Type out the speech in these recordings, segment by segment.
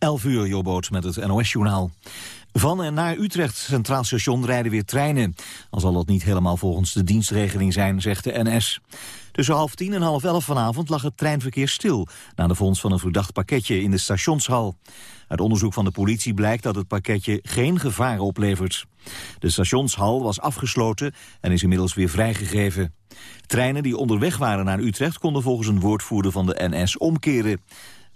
11 uur, Jobboot met het NOS-journaal. Van en naar Utrecht Centraal Station rijden weer treinen. Al zal dat niet helemaal volgens de dienstregeling zijn, zegt de NS. Tussen half tien en half elf vanavond lag het treinverkeer stil... na de vondst van een verdacht pakketje in de stationshal. Uit onderzoek van de politie blijkt dat het pakketje geen gevaar oplevert. De stationshal was afgesloten en is inmiddels weer vrijgegeven. Treinen die onderweg waren naar Utrecht konden volgens een woordvoerder van de NS omkeren.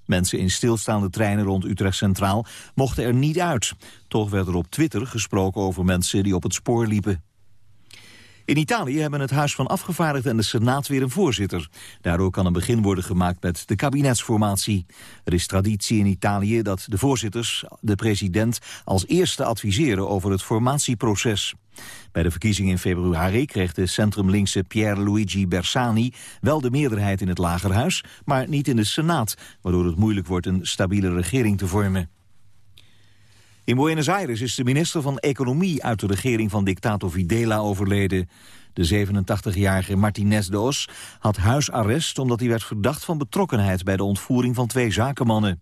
Mensen in stilstaande treinen rond Utrecht Centraal mochten er niet uit. Toch werd er op Twitter gesproken over mensen die op het spoor liepen. In Italië hebben het Huis van Afgevaardigden en de Senaat weer een voorzitter. Daardoor kan een begin worden gemaakt met de kabinetsformatie. Er is traditie in Italië dat de voorzitters de president als eerste adviseren over het formatieproces. Bij de verkiezingen in februari kreeg de centrumlinkse Pierluigi Bersani wel de meerderheid in het lagerhuis, maar niet in de Senaat, waardoor het moeilijk wordt een stabiele regering te vormen. In Buenos Aires is de minister van Economie uit de regering van dictator Videla overleden. De 87-jarige Martinez de Os had huisarrest omdat hij werd verdacht van betrokkenheid bij de ontvoering van twee zakenmannen.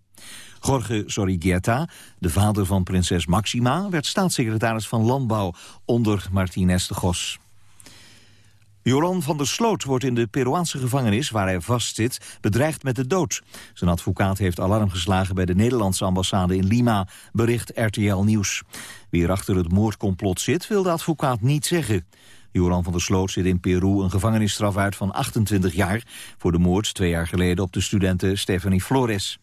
Jorge Sorrigueta, de vader van prinses Maxima, werd staatssecretaris van Landbouw onder Martinez de Gos. Joran van der Sloot wordt in de Peruaanse gevangenis, waar hij vastzit, bedreigd met de dood. Zijn advocaat heeft alarm geslagen bij de Nederlandse ambassade in Lima, bericht RTL Nieuws. Wie er achter het moordcomplot zit, wil de advocaat niet zeggen. Joran van der Sloot zit in Peru een gevangenisstraf uit van 28 jaar... voor de moord twee jaar geleden op de studente Stephanie Flores.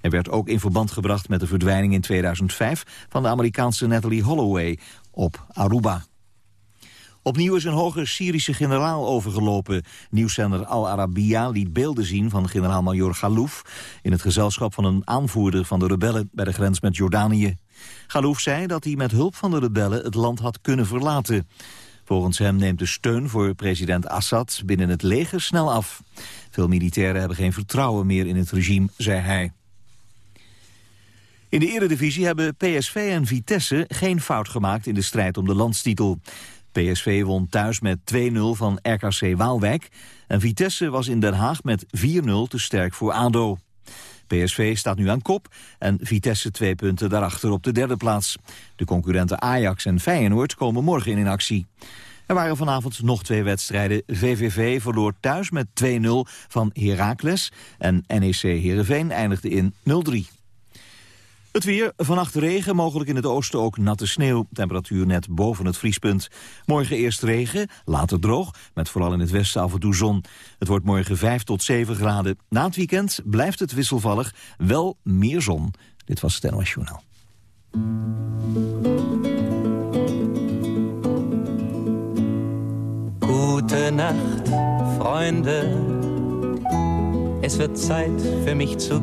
Hij werd ook in verband gebracht met de verdwijning in 2005... van de Amerikaanse Natalie Holloway op Aruba. Opnieuw is een hoge Syrische generaal overgelopen. Nieuwszender Al Arabiya liet beelden zien van generaal-major Galouf... in het gezelschap van een aanvoerder van de rebellen bij de grens met Jordanië. Galouf zei dat hij met hulp van de rebellen het land had kunnen verlaten. Volgens hem neemt de steun voor president Assad binnen het leger snel af. Veel militairen hebben geen vertrouwen meer in het regime, zei hij. In de eredivisie hebben PSV en Vitesse geen fout gemaakt in de strijd om de landstitel. PSV won thuis met 2-0 van RKC Waalwijk. En Vitesse was in Den Haag met 4-0 te sterk voor ADO. PSV staat nu aan kop en Vitesse twee punten daarachter op de derde plaats. De concurrenten Ajax en Feyenoord komen morgen in actie. Er waren vanavond nog twee wedstrijden. VVV verloor thuis met 2-0 van Heracles en NEC Heerenveen eindigde in 0-3. Het weer, vannacht regen, mogelijk in het oosten ook natte sneeuw. Temperatuur net boven het vriespunt. Morgen eerst regen, later droog, met vooral in het westen af en toe zon. Het wordt morgen 5 tot 7 graden. Na het weekend blijft het wisselvallig, wel meer zon. Dit was het NOS Journaal. Nacht, Freunde. Es wird Zeit für mich zu.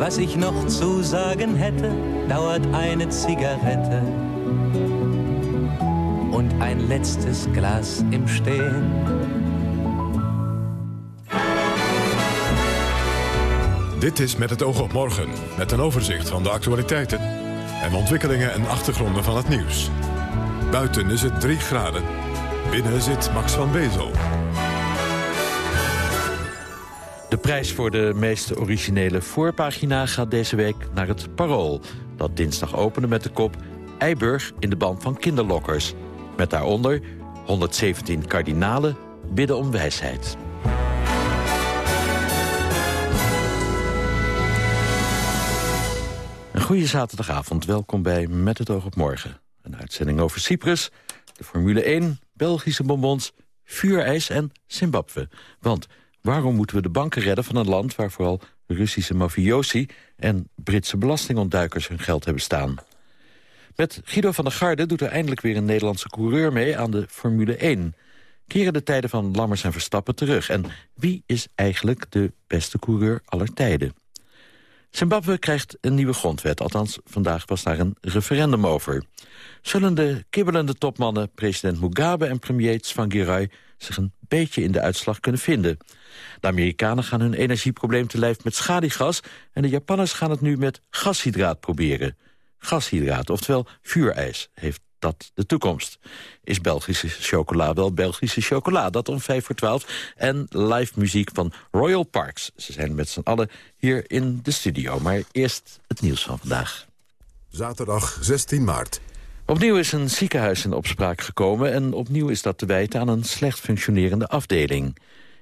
Was ich noch zu sagen hätte, dauert eine Zigarette und ein letztes Glas im Stehen. Dit is Met het oog op morgen, met een overzicht van de actualiteiten... en ontwikkelingen en achtergronden van het nieuws. Buiten is het 3 graden. Binnen zit Max van Wezel. De prijs voor de meest originele voorpagina gaat deze week naar het Parool... dat dinsdag opende met de kop Eiburg in de band van kinderlokkers. Met daaronder 117 kardinalen bidden om wijsheid. Een goede zaterdagavond, welkom bij Met het oog op morgen. Een uitzending over Cyprus, de Formule 1, Belgische bonbons, vuurijs en Zimbabwe. Want Waarom moeten we de banken redden van een land... waar vooral Russische mafiosi en Britse belastingontduikers hun geld hebben staan? Met Guido van der Garde doet er eindelijk weer een Nederlandse coureur mee aan de Formule 1. Keren de tijden van Lammers en Verstappen terug? En wie is eigenlijk de beste coureur aller tijden? Zimbabwe krijgt een nieuwe grondwet. Althans, vandaag was daar een referendum over. Zullen de kibbelende topmannen president Mugabe en premier Tsvangirai... zich een beetje in de uitslag kunnen vinden? De Amerikanen gaan hun energieprobleem te lijf met schadigas... en de Japanners gaan het nu met gashydraat proberen. Gashydraat, oftewel vuurijs, heeft dat de toekomst? Is Belgische chocola wel Belgische chocola? Dat om 5 voor 12. En live muziek van Royal Parks. Ze zijn met z'n allen hier in de studio. Maar eerst het nieuws van vandaag. Zaterdag 16 maart. Opnieuw is een ziekenhuis in opspraak gekomen... en opnieuw is dat te wijten aan een slecht functionerende afdeling.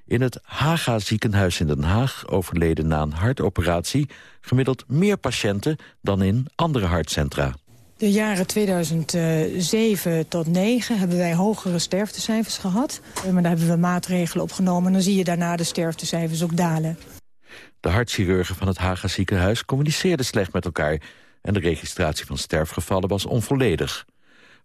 In het Haga ziekenhuis in Den Haag overleden na een hartoperatie... gemiddeld meer patiënten dan in andere hartcentra. De jaren 2007 tot 2009 hebben wij hogere sterftecijfers gehad. Maar daar hebben we maatregelen op genomen. En dan zie je daarna de sterftecijfers ook dalen. De hartchirurgen van het Haga ziekenhuis communiceerden slecht met elkaar... en de registratie van sterfgevallen was onvolledig.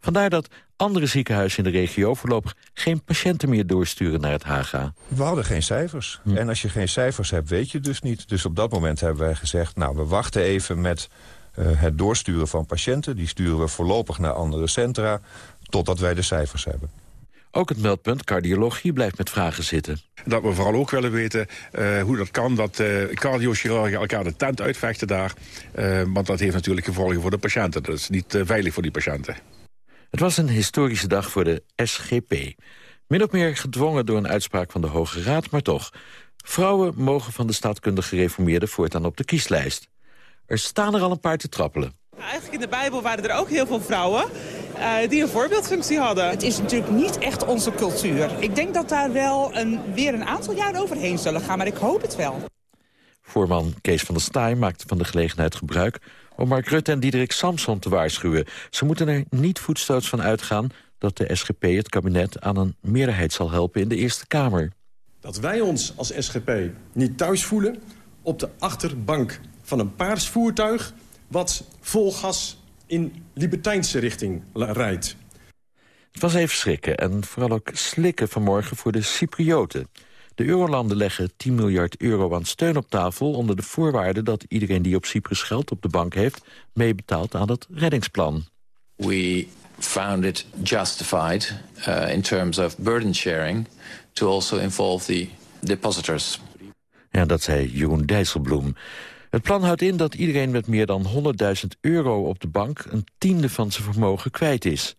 Vandaar dat andere ziekenhuizen in de regio voorlopig geen patiënten meer doorsturen naar het Haga. We hadden geen cijfers. Hm. En als je geen cijfers hebt, weet je dus niet. Dus op dat moment hebben wij gezegd, nou, we wachten even met uh, het doorsturen van patiënten. Die sturen we voorlopig naar andere centra, totdat wij de cijfers hebben. Ook het meldpunt cardiologie blijft met vragen zitten. Dat we vooral ook willen weten uh, hoe dat kan dat uh, cardiochirurgen elkaar de tent uitvechten daar. Uh, want dat heeft natuurlijk gevolgen voor de patiënten. Dat is niet veilig voor die patiënten. Het was een historische dag voor de SGP. Min of meer gedwongen door een uitspraak van de Hoge Raad, maar toch. Vrouwen mogen van de staatkundig gereformeerden voortaan op de kieslijst. Er staan er al een paar te trappelen. Eigenlijk in de Bijbel waren er ook heel veel vrouwen uh, die een voorbeeldfunctie hadden. Het is natuurlijk niet echt onze cultuur. Ik denk dat daar wel een, weer een aantal jaar overheen zullen gaan, maar ik hoop het wel. Voorman Kees van der Staaij maakte van de gelegenheid gebruik om Mark Rutte en Diederik Samson te waarschuwen. Ze moeten er niet voetstoots van uitgaan dat de SGP het kabinet aan een meerderheid zal helpen in de Eerste Kamer. Dat wij ons als SGP niet thuis voelen op de achterbank van een paars voertuig... wat vol gas in libertijnse richting rijdt. Het was even schrikken en vooral ook slikken vanmorgen voor de Cyprioten. De eurolanden leggen 10 miljard euro aan steun op tafel... onder de voorwaarde dat iedereen die op Cyprus geld op de bank heeft... meebetaalt aan het reddingsplan. We found it justified uh, in terms of burden sharing... to also involve the depositors. Ja, dat zei Jeroen Dijsselbloem. Het plan houdt in dat iedereen met meer dan 100.000 euro op de bank... een tiende van zijn vermogen kwijt is.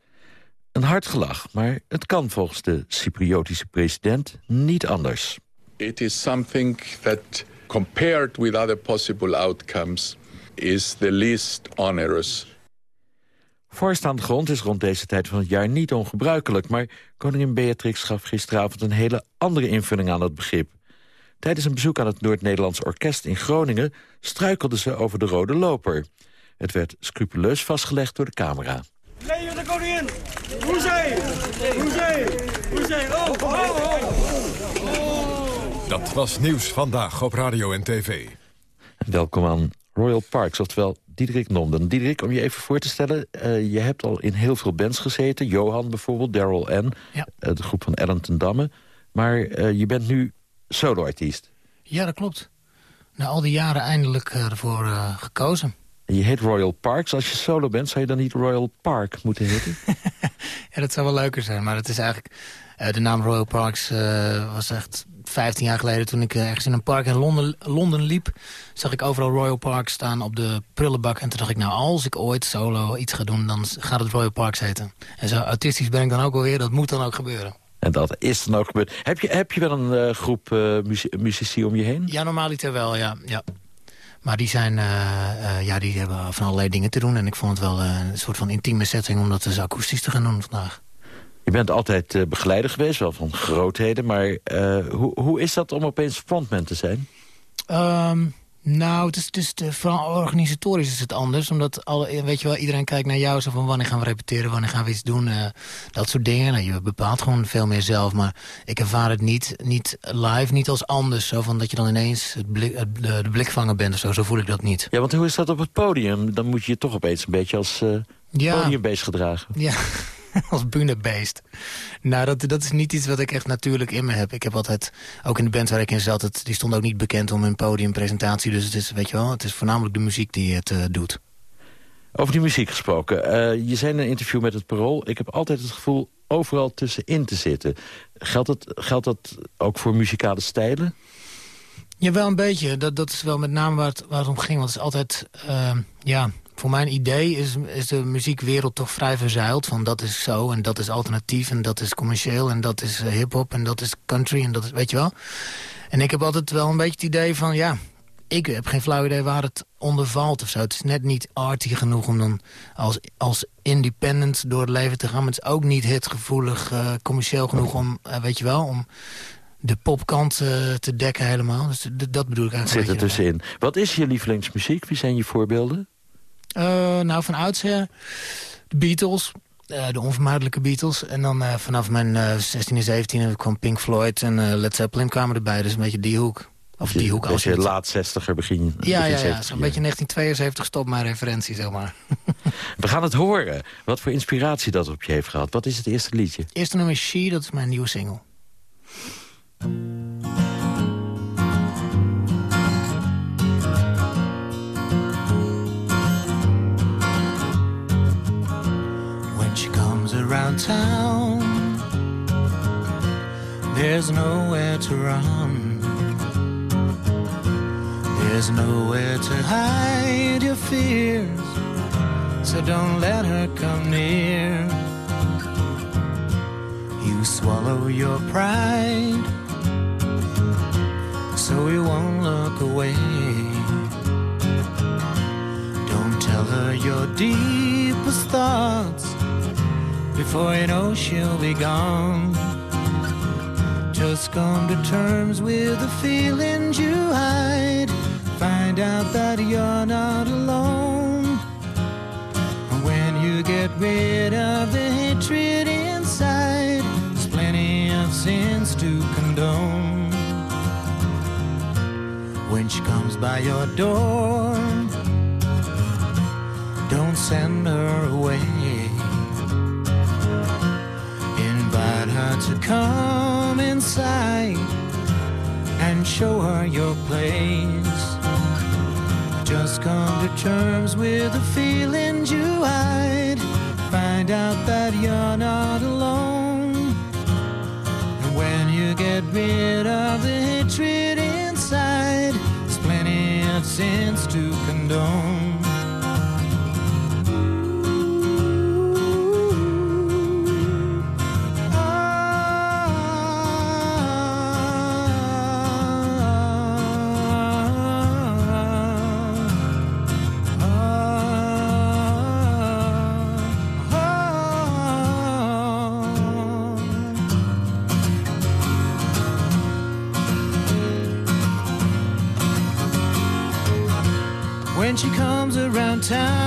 Een hard gelach, maar het kan volgens de Cypriotische president niet anders. It is something that, compared with other possible outcomes, is the least onerous. Voorstaande grond is rond deze tijd van het jaar niet ongebruikelijk... maar koningin Beatrix gaf gisteravond een hele andere invulling aan het begrip. Tijdens een bezoek aan het Noord-Nederlands Orkest in Groningen... struikelde ze over de rode loper. Het werd scrupuleus vastgelegd door de camera. Koningin! Hoezee! Hoezee! Hoezee! Oh, oh, oh! Dat was nieuws vandaag op radio en tv. Welkom aan Royal Parks, oftewel Diederik Nomden. Diederik, om je even voor te stellen, uh, je hebt al in heel veel bands gezeten. Johan bijvoorbeeld, Daryl N, ja. uh, de groep van Ellen ten Damme. Maar uh, je bent nu soloartiest. Ja, dat klopt. Na al die jaren eindelijk ervoor gekozen. En je heet Royal Parks. Als je solo bent, zou je dan niet Royal Park moeten heten? ja, dat zou wel leuker zijn. Maar het is eigenlijk... Uh, de naam Royal Parks uh, was echt 15 jaar geleden... toen ik uh, ergens in een park in Londen, Londen liep... zag ik overal Royal Parks staan op de prullenbak. En toen dacht ik, nou, als ik ooit solo iets ga doen... dan gaat het Royal Parks heten. En zo autistisch ben ik dan ook alweer. Dat moet dan ook gebeuren. En dat is dan ook gebeurd. Heb je, heb je wel een groep muzici om je heen? Ja, normaliter wel, ja. ja. Maar die, zijn, uh, uh, ja, die hebben van allerlei dingen te doen. En ik vond het wel uh, een soort van intieme setting om dat eens akoestisch te gaan doen vandaag. Je bent altijd begeleider geweest, wel van grootheden. Maar hoe, hoe is dat om opeens frontman te zijn? Um, nou, het is, de, vooral organisatorisch is het anders. Omdat alle, weet je wel, iedereen kijkt naar jou. Zo van wanneer gaan we repeteren, wanneer gaan we iets doen. Uh, dat soort dingen. Nou, je bepaalt gewoon veel meer zelf. Maar ik ervaar het niet, niet live, niet als anders. Zo van dat je dan ineens het blik, het, de, blikvanger bent of zo. Zo voel ik dat niet. Ja, want hoe is dat op het podium? Dan moet je je toch opeens een beetje als uh, ja. gedragen. Ja, als bühnebeest. Nou, dat, dat is niet iets wat ik echt natuurlijk in me heb. Ik heb altijd, ook in de band waar ik in zat, het, die stond ook niet bekend om een podiumpresentatie. Dus het is, weet je wel, het is voornamelijk de muziek die het uh, doet. Over die muziek gesproken. Uh, je zei in een interview met het Parool... ik heb altijd het gevoel overal tussenin te zitten. Geldt dat, geldt dat ook voor muzikale stijlen? Ja, wel een beetje. Dat, dat is wel met name waar het, waar het om ging. Want het is altijd, uh, ja, voor mijn idee is, is de muziekwereld toch vrij verzeild. Van dat is zo en dat is alternatief en dat is commercieel en dat is uh, hip-hop en dat is country en dat is, weet je wel. En ik heb altijd wel een beetje het idee van, ja, ik heb geen flauw idee waar het onder valt of zo. Het is net niet arty genoeg om dan als, als independent door het leven te gaan. Maar het is ook niet hitgevoelig, uh, commercieel genoeg om, uh, weet je wel, om de popkant uh, te dekken helemaal. Dus dat bedoel ik eigenlijk. Zit er tussenin. Wat is je lievelingsmuziek? Wie zijn je voorbeelden? Uh, nou, van oudsher de Beatles, uh, de onvermijdelijke Beatles. En dan uh, vanaf mijn 16 en 17 kwam Pink Floyd en Led Zeppelin kwamen erbij. Dus een beetje die hoek. Of die hoek. Als je laat 60er begin, ja, begin ja, ja, zo'n beetje 1972 stopt mijn referentie, zeg maar. We gaan het horen. Wat voor inspiratie dat op je heeft gehad. Wat is het eerste liedje? Het eerste nummer is She, dat is mijn nieuwe single. Around town. There's nowhere to run. There's nowhere to hide your fears. So don't let her come near. You swallow your pride. So you won't look away. Don't tell her your deepest thoughts before you know she'll be gone. Just come to terms with the feelings you hide. Find out that you're not alone. When you get rid of the hatred inside, there's plenty of sins to condone. When she comes by your door, don't send her away. To come inside and show her your place. Just come to terms with the feelings you hide. Find out that you're not alone. And when you get rid of the hatred inside, there's plenty of sins to condone. Around town.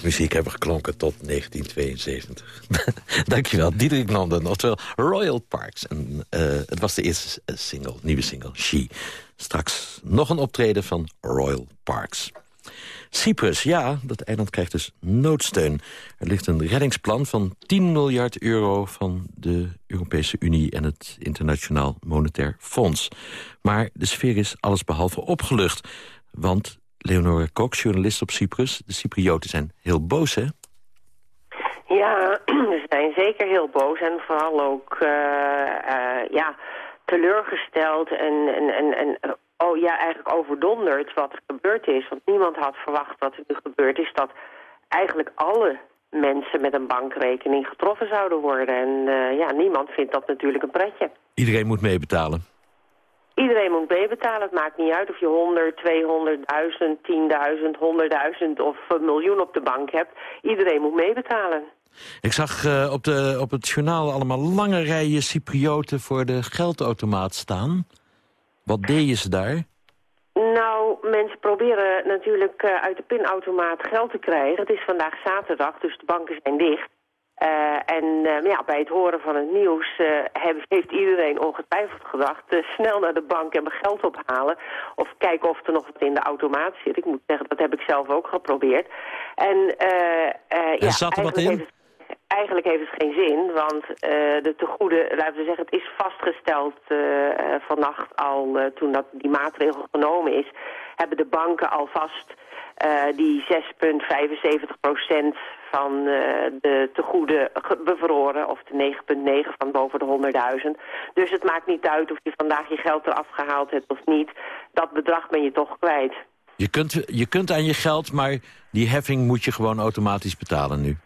Muziek hebben geklonken tot 1972. Dankjewel, Diederik Landen, oftewel Royal Parks. En, uh, het was de eerste single, nieuwe single, She. Straks nog een optreden van Royal Parks. Cyprus, ja, dat eiland krijgt dus noodsteun. Er ligt een reddingsplan van 10 miljard euro... van de Europese Unie en het Internationaal Monetair Fonds. Maar de sfeer is allesbehalve opgelucht. Want Leonore Kok, journalist op Cyprus. De Cyprioten zijn heel boos, hè? Ja, ze zijn zeker heel boos en vooral ook uh, uh, ja, teleurgesteld en, en, en, en oh, ja, eigenlijk overdonderd wat er gebeurd is. Want niemand had verwacht wat er nu gebeurd is, dat eigenlijk alle mensen met een bankrekening getroffen zouden worden. En uh, ja, niemand vindt dat natuurlijk een pretje. Iedereen moet meebetalen. Iedereen moet meebetalen. Het maakt niet uit of je 100, 200, 10.000, 10.000, 100.000 of een miljoen op de bank hebt. Iedereen moet meebetalen. Ik zag uh, op, de, op het journaal allemaal lange rijen Cyprioten voor de geldautomaat staan. Wat deden ze daar? Nou, mensen proberen natuurlijk uh, uit de pinautomaat geld te krijgen. Het is vandaag zaterdag, dus de banken zijn dicht. Uh, en uh, ja, bij het horen van het nieuws heeft iedereen ongetwijfeld gedacht... snel naar de bank en mijn geld ophalen. Of kijken of er nog wat in de automaat zit. Ik moet zeggen, dat heb ik zelf ook geprobeerd. En, en ja, zat er wat in? Het, eigenlijk heeft het geen zin, want de tegoede, laten we zeggen, het is vastgesteld vannacht al toen dat die maatregel genomen is, hebben de banken alvast die 6,75 procent van uh, de tegoeden bevroren, of de 9,9 van boven de 100.000. Dus het maakt niet uit of je vandaag je geld eraf gehaald hebt of niet. Dat bedrag ben je toch kwijt. Je kunt, je kunt aan je geld, maar die heffing moet je gewoon automatisch betalen nu.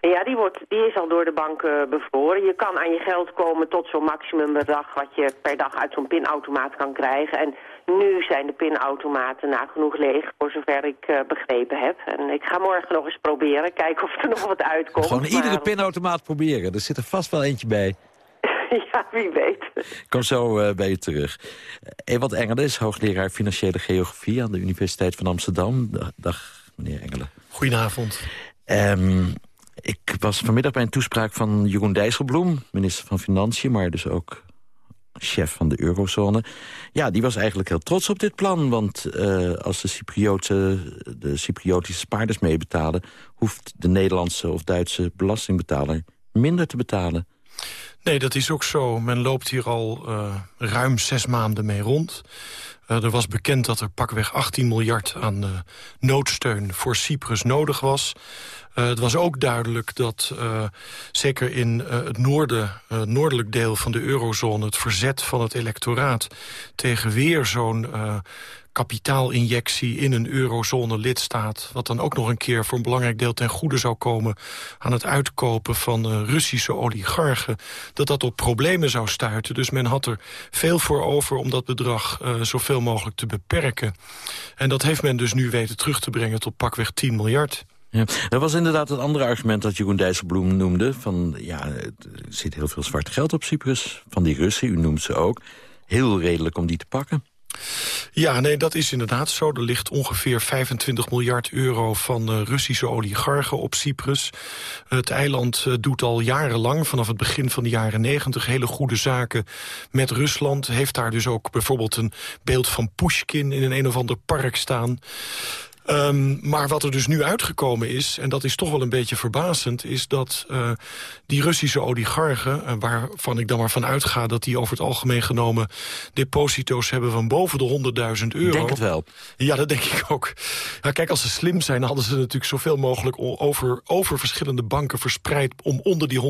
Ja, die, wordt, die is al door de bank bevroren. Je kan aan je geld komen tot zo'n maximumbedrag wat je per dag uit zo'n pinautomaat kan krijgen. En nu zijn de pinautomaten nagenoeg leeg, voor zover ik uh, begrepen heb. En ik ga morgen nog eens proberen, kijken of er nog wat uitkomt. Gewoon iedere pinautomaat proberen, er zit er vast wel eentje bij. ja, wie weet. Ik kom zo uh, bij je terug. Ewald Engelen is hoogleraar Financiële Geografie aan de Universiteit van Amsterdam. Dag, meneer Engelen. Goedenavond. Um, ik was vanmiddag bij een toespraak van Jeroen Dijsselbloem... minister van Financiën, maar dus ook chef van de eurozone. Ja, die was eigenlijk heel trots op dit plan. Want uh, als de, Cyprioten, de Cypriotische spaarders meebetalen... hoeft de Nederlandse of Duitse belastingbetaler minder te betalen. Nee, dat is ook zo. Men loopt hier al uh, ruim zes maanden mee rond. Uh, er was bekend dat er pakweg 18 miljard aan noodsteun voor Cyprus nodig was. Uh, het was ook duidelijk dat uh, zeker in uh, het noorden, noordelijk deel van de eurozone... het verzet van het electoraat tegen weer zo'n kapitaalinjectie in een eurozone-lidstaat... wat dan ook nog een keer voor een belangrijk deel ten goede zou komen... aan het uitkopen van Russische oligarchen... dat dat op problemen zou stuiten. Dus men had er veel voor over om dat bedrag zoveel mogelijk te beperken. En dat heeft men dus nu weten terug te brengen tot pakweg 10 miljard. Ja, dat was inderdaad het andere argument dat Jeroen Dijsselbloem noemde. Van, ja, er zit heel veel zwart geld op Cyprus. Van die Russen, u noemt ze ook. Heel redelijk om die te pakken. Ja, nee, dat is inderdaad zo. Er ligt ongeveer 25 miljard euro van uh, Russische oligarchen op Cyprus. Het eiland uh, doet al jarenlang, vanaf het begin van de jaren 90... hele goede zaken met Rusland. Heeft daar dus ook bijvoorbeeld een beeld van Pushkin... in een een of ander park staan. Um, maar wat er dus nu uitgekomen is, en dat is toch wel een beetje verbazend... is dat uh, die Russische oligarchen, uh, waarvan ik dan maar van uitga... dat die over het algemeen genomen deposito's hebben van boven de 100.000 euro. Denk het wel. Ja, dat denk ik ook. Ja, kijk, als ze slim zijn, hadden ze natuurlijk zoveel mogelijk... over, over verschillende banken verspreid om onder die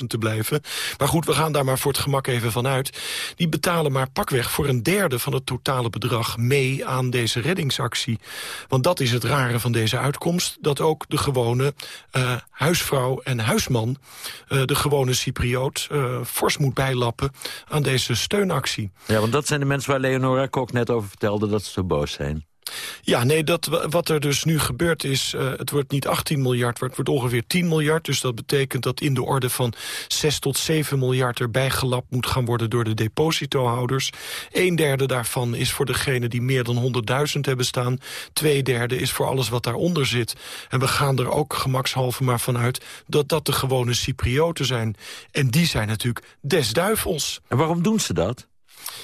100.000 te blijven. Maar goed, we gaan daar maar voor het gemak even van uit. Die betalen maar pakweg voor een derde van het totale bedrag mee aan deze reddingsactie. Want dat is het rare van deze uitkomst... dat ook de gewone uh, huisvrouw en huisman, de gewone Cypriot... Uh, fors moet bijlappen aan deze steunactie. Ja, want dat zijn de mensen waar Leonora Kok net over vertelde... dat ze zo boos zijn. Ja, nee, dat, wat er dus nu gebeurt is... Uh, het wordt niet 18 miljard, maar het wordt ongeveer 10 miljard. Dus dat betekent dat in de orde van 6 tot 7 miljard... erbij gelapt moet gaan worden door de depositohouders. Een derde daarvan is voor degene die meer dan 100.000 hebben staan. Twee derde is voor alles wat daaronder zit. En we gaan er ook gemakshalve maar vanuit... dat dat de gewone Cyprioten zijn. En die zijn natuurlijk des duivels. En waarom doen ze dat?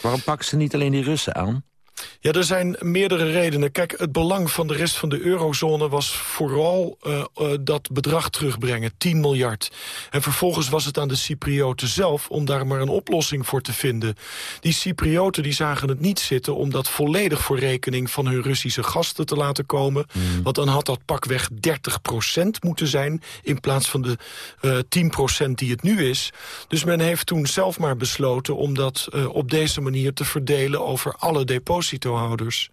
Waarom pakken ze niet alleen die Russen aan? Ja, er zijn meerdere redenen. Kijk, het belang van de rest van de eurozone was vooral uh, uh, dat bedrag terugbrengen, 10 miljard. En vervolgens was het aan de Cyprioten zelf om daar maar een oplossing voor te vinden. Die Cyprioten die zagen het niet zitten om dat volledig voor rekening van hun Russische gasten te laten komen. Mm. Want dan had dat pakweg 30% moeten zijn in plaats van de uh, 10% die het nu is. Dus men heeft toen zelf maar besloten om dat op deze manier te verdelen over alle deposito's depositohouders.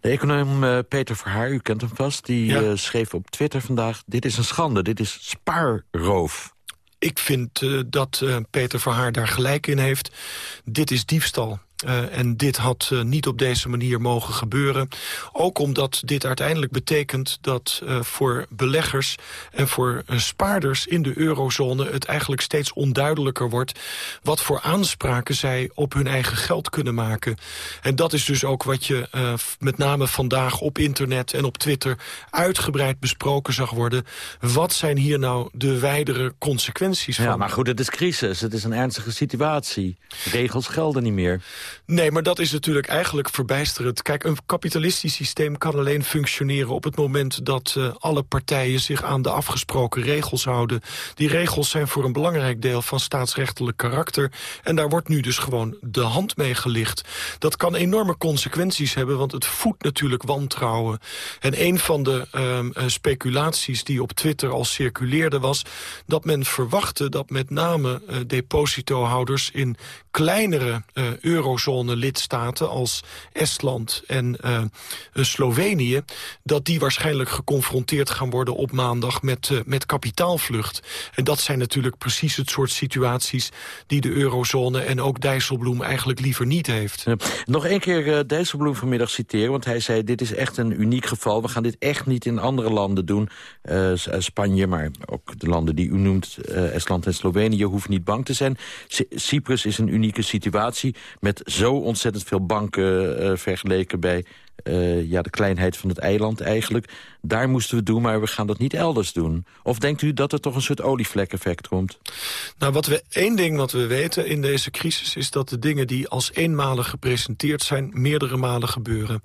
De econoom uh, Peter Verhaar, u kent hem vast, die ja. uh, schreef op Twitter vandaag... dit is een schande, dit is spaarroof. Ik vind uh, dat Peter Verhaar daar gelijk in heeft. Dit is diefstal. Uh, en dit had uh, niet op deze manier mogen gebeuren. Ook omdat dit uiteindelijk betekent dat uh, voor beleggers en voor spaarders in de eurozone... het eigenlijk steeds onduidelijker wordt wat voor aanspraken zij op hun eigen geld kunnen maken. En dat is dus ook wat je met name vandaag op internet en op Twitter uitgebreid besproken zag worden. Wat zijn hier nou de wijdere consequenties van? Ja, maar goed, het is crisis. Het is een ernstige situatie. Regels gelden niet meer. Nee, maar dat is natuurlijk eigenlijk verbijsterend. Kijk, een kapitalistisch systeem kan alleen functioneren op het moment dat uh, alle partijen zich aan de afgesproken regels houden. Die regels zijn voor een belangrijk deel van staatsrechtelijk karakter. En daar wordt nu dus gewoon de hand mee gelicht. Dat kan enorme consequenties hebben, want het voedt natuurlijk wantrouwen. En een van de uh, speculaties die op Twitter al circuleerde was... dat men verwachtte dat met name uh, depositohouders in kleinere uh, eurozone-lidstaten als Estland en uh, Slovenië... dat die waarschijnlijk geconfronteerd gaan worden op maandag met, uh, met kapitaalvlucht. En dat zijn natuurlijk precies het soort situaties... die de eurozone en ook Dijsselbloem eigenlijk liever niet heeft. Nog één keer uh, Dijsselbloem vanmiddag citeren, want hij zei... dit is echt een uniek geval, we gaan dit echt niet in andere landen doen. Spanje, maar ook de landen die u noemt, Estland en Slovenië... hoeven niet bang te zijn. Cyprus is een unieke situatie met zo ontzettend veel banken uh, vergeleken bij uh, ja, de kleinheid van het eiland eigenlijk. Daar moesten we doen, maar we gaan dat niet elders doen. Of denkt u dat er toch een soort olievlek-effect komt? Nou, wat we, één ding wat we weten in deze crisis... is dat de dingen die als eenmalig gepresenteerd zijn... meerdere malen gebeuren.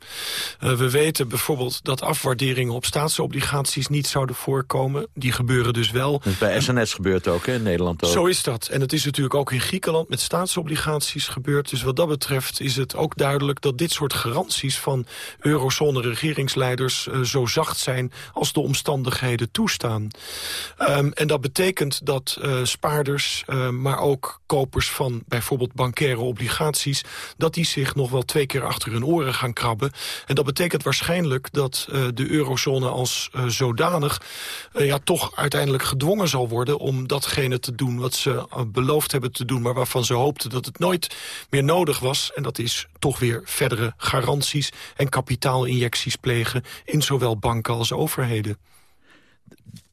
Uh, we weten bijvoorbeeld dat afwaarderingen op staatsobligaties... niet zouden voorkomen. Die gebeuren dus wel. Dus bij SNS en, gebeurt ook, hè? in Nederland ook. Zo is dat. En het is natuurlijk ook in Griekenland met staatsobligaties gebeurd. Dus wat dat betreft is het ook duidelijk... dat dit soort garanties van eurozone-regeringsleiders uh, zo zacht zijn als de omstandigheden toestaan. Um, en dat betekent dat uh, spaarders, uh, maar ook kopers van bijvoorbeeld bankaire obligaties... dat die zich nog wel twee keer achter hun oren gaan krabben. En dat betekent waarschijnlijk dat de eurozone als zodanig... Ja, toch uiteindelijk gedwongen zal worden om datgene te doen... wat ze beloofd hebben te doen, maar waarvan ze hoopten dat het nooit meer nodig was. En dat is toch weer verdere garanties en kapitaalinjecties plegen... in zowel banken als overheden.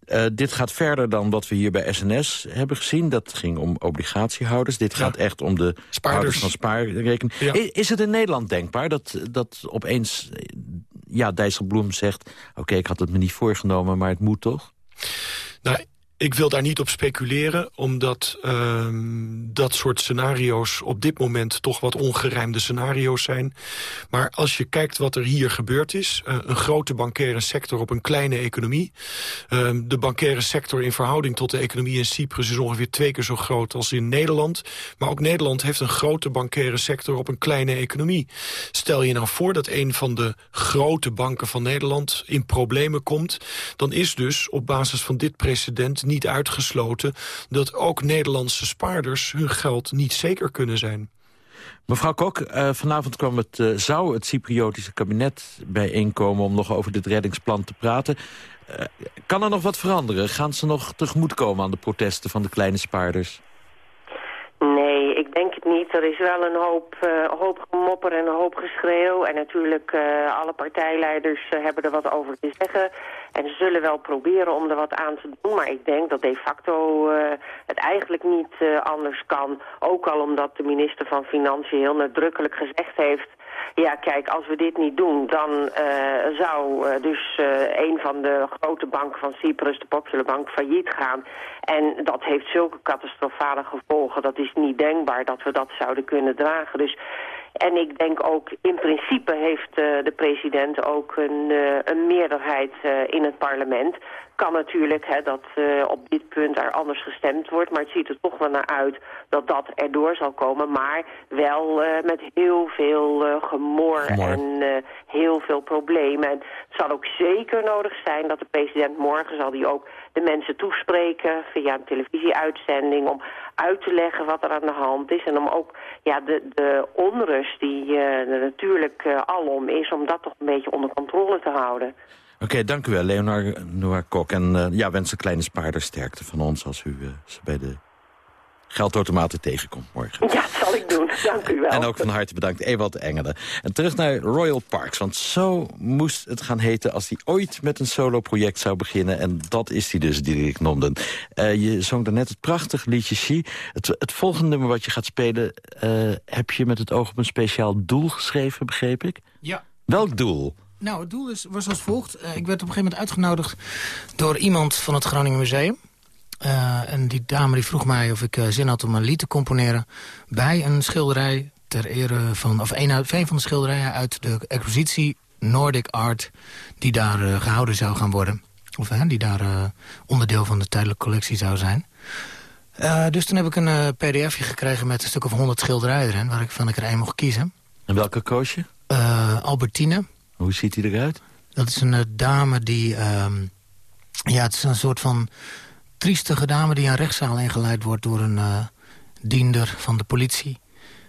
Uh, dit gaat verder dan wat we hier bij SNS hebben gezien. Dat ging om obligatiehouders. Dit gaat echt om de spaarders van spaarrekening. Ja. Is het in Nederland denkbaar dat, dat opeens ja, Dijsselbloem zegt... oké, okay, ik had het me niet voorgenomen, maar het moet toch? Nou, ik wil daar niet op speculeren, omdat uh, dat soort scenario's op dit moment toch wat ongerijmde scenario's zijn. Maar als je kijkt wat er hier gebeurd is, uh, een grote bankaire sector op een kleine economie. Uh, de bankaire sector in verhouding tot de economie in Cyprus is ongeveer twee keer zo groot als in Nederland. Maar ook Nederland heeft een grote bankaire sector op een kleine economie. Stel je nou voor dat een van de grote banken van Nederland in problemen komt, dan is dus op basis van dit precedent niet uitgesloten dat ook Nederlandse spaarders hun geld niet zeker kunnen zijn. Mevrouw Kok, uh, vanavond kwam het, uh, zou het Cypriotische kabinet bijeenkomen... om nog over dit reddingsplan te praten. Uh, kan er nog wat veranderen? Gaan ze nog tegemoetkomen aan de protesten van de kleine spaarders? Nee, ik denk het niet. Er is wel een hoop, uh, hoop gemopper en een hoop geschreeuw. En natuurlijk, uh, alle partijleiders uh, hebben er wat over te zeggen. En ze zullen wel proberen om er wat aan te doen. Maar ik denk dat de facto het eigenlijk niet anders kan. Ook al omdat de minister van Financiën heel nadrukkelijk gezegd heeft... Ja, kijk, als we dit niet doen, dan uh, zou dus een van de grote banken van Cyprus, de Popular Bank, failliet gaan. En dat heeft zulke catastrofale gevolgen. Dat is niet denkbaar dat we dat zouden kunnen dragen. Dus en ik denk ook, in principe heeft uh, de president ook een, uh, een meerderheid uh, in het parlement. Kan natuurlijk hè, dat op dit punt er anders gestemd wordt, maar het ziet er toch wel naar uit dat dat erdoor zal komen. Maar wel met heel veel gemor, gemor, en heel veel problemen. En het zal ook zeker nodig zijn dat de president morgen zal die ook de mensen toespreken via een televisieuitzending om uit te leggen wat er aan de hand is en om ook ja, de, de onrust die uh, er natuurlijk uh, alom is, om dat toch een beetje onder controle te houden. Oké, dank u wel, Leonard Noah Kok. En uh, ja, wens een kleine spaarder sterkte van ons als u ze bij de geldautomaten tegenkomt morgen. Ja, dat zal ik doen. Dank u wel. En ook van harte bedankt, Ewald Engelen. En terug naar Royal Parks, want zo moest het gaan heten... als hij ooit met een solo-project zou beginnen. En dat is hij dus, Diederik Nomden. Uh, je zong daarnet het prachtige liedje She. Het, het volgende nummer wat je gaat spelen... Uh, heb je met het oog op een speciaal doel geschreven, begreep ik? Ja. Welk doel? Nou, het doel is, was als volgt. Uh, ik werd op een gegeven moment uitgenodigd door iemand van het Groningen Museum. Uh, en die dame die vroeg mij of ik uh, zin had om een lied te componeren... bij een schilderij ter ere van... of een, een van de schilderijen uit de expositie Nordic Art... die daar uh, gehouden zou gaan worden. Of die daar onderdeel van de tijdelijke collectie zou zijn. dus toen heb ik een pdfje gekregen met een stuk of honderd schilderijen erin... waar ik van ik er één mocht kiezen. En welke koos je? Albertine. Hoe ziet hij eruit? Dat is een dame die... Um, ja, het is een soort van triestige dame die een rechtszaal ingeleid wordt door een uh, diender van de politie.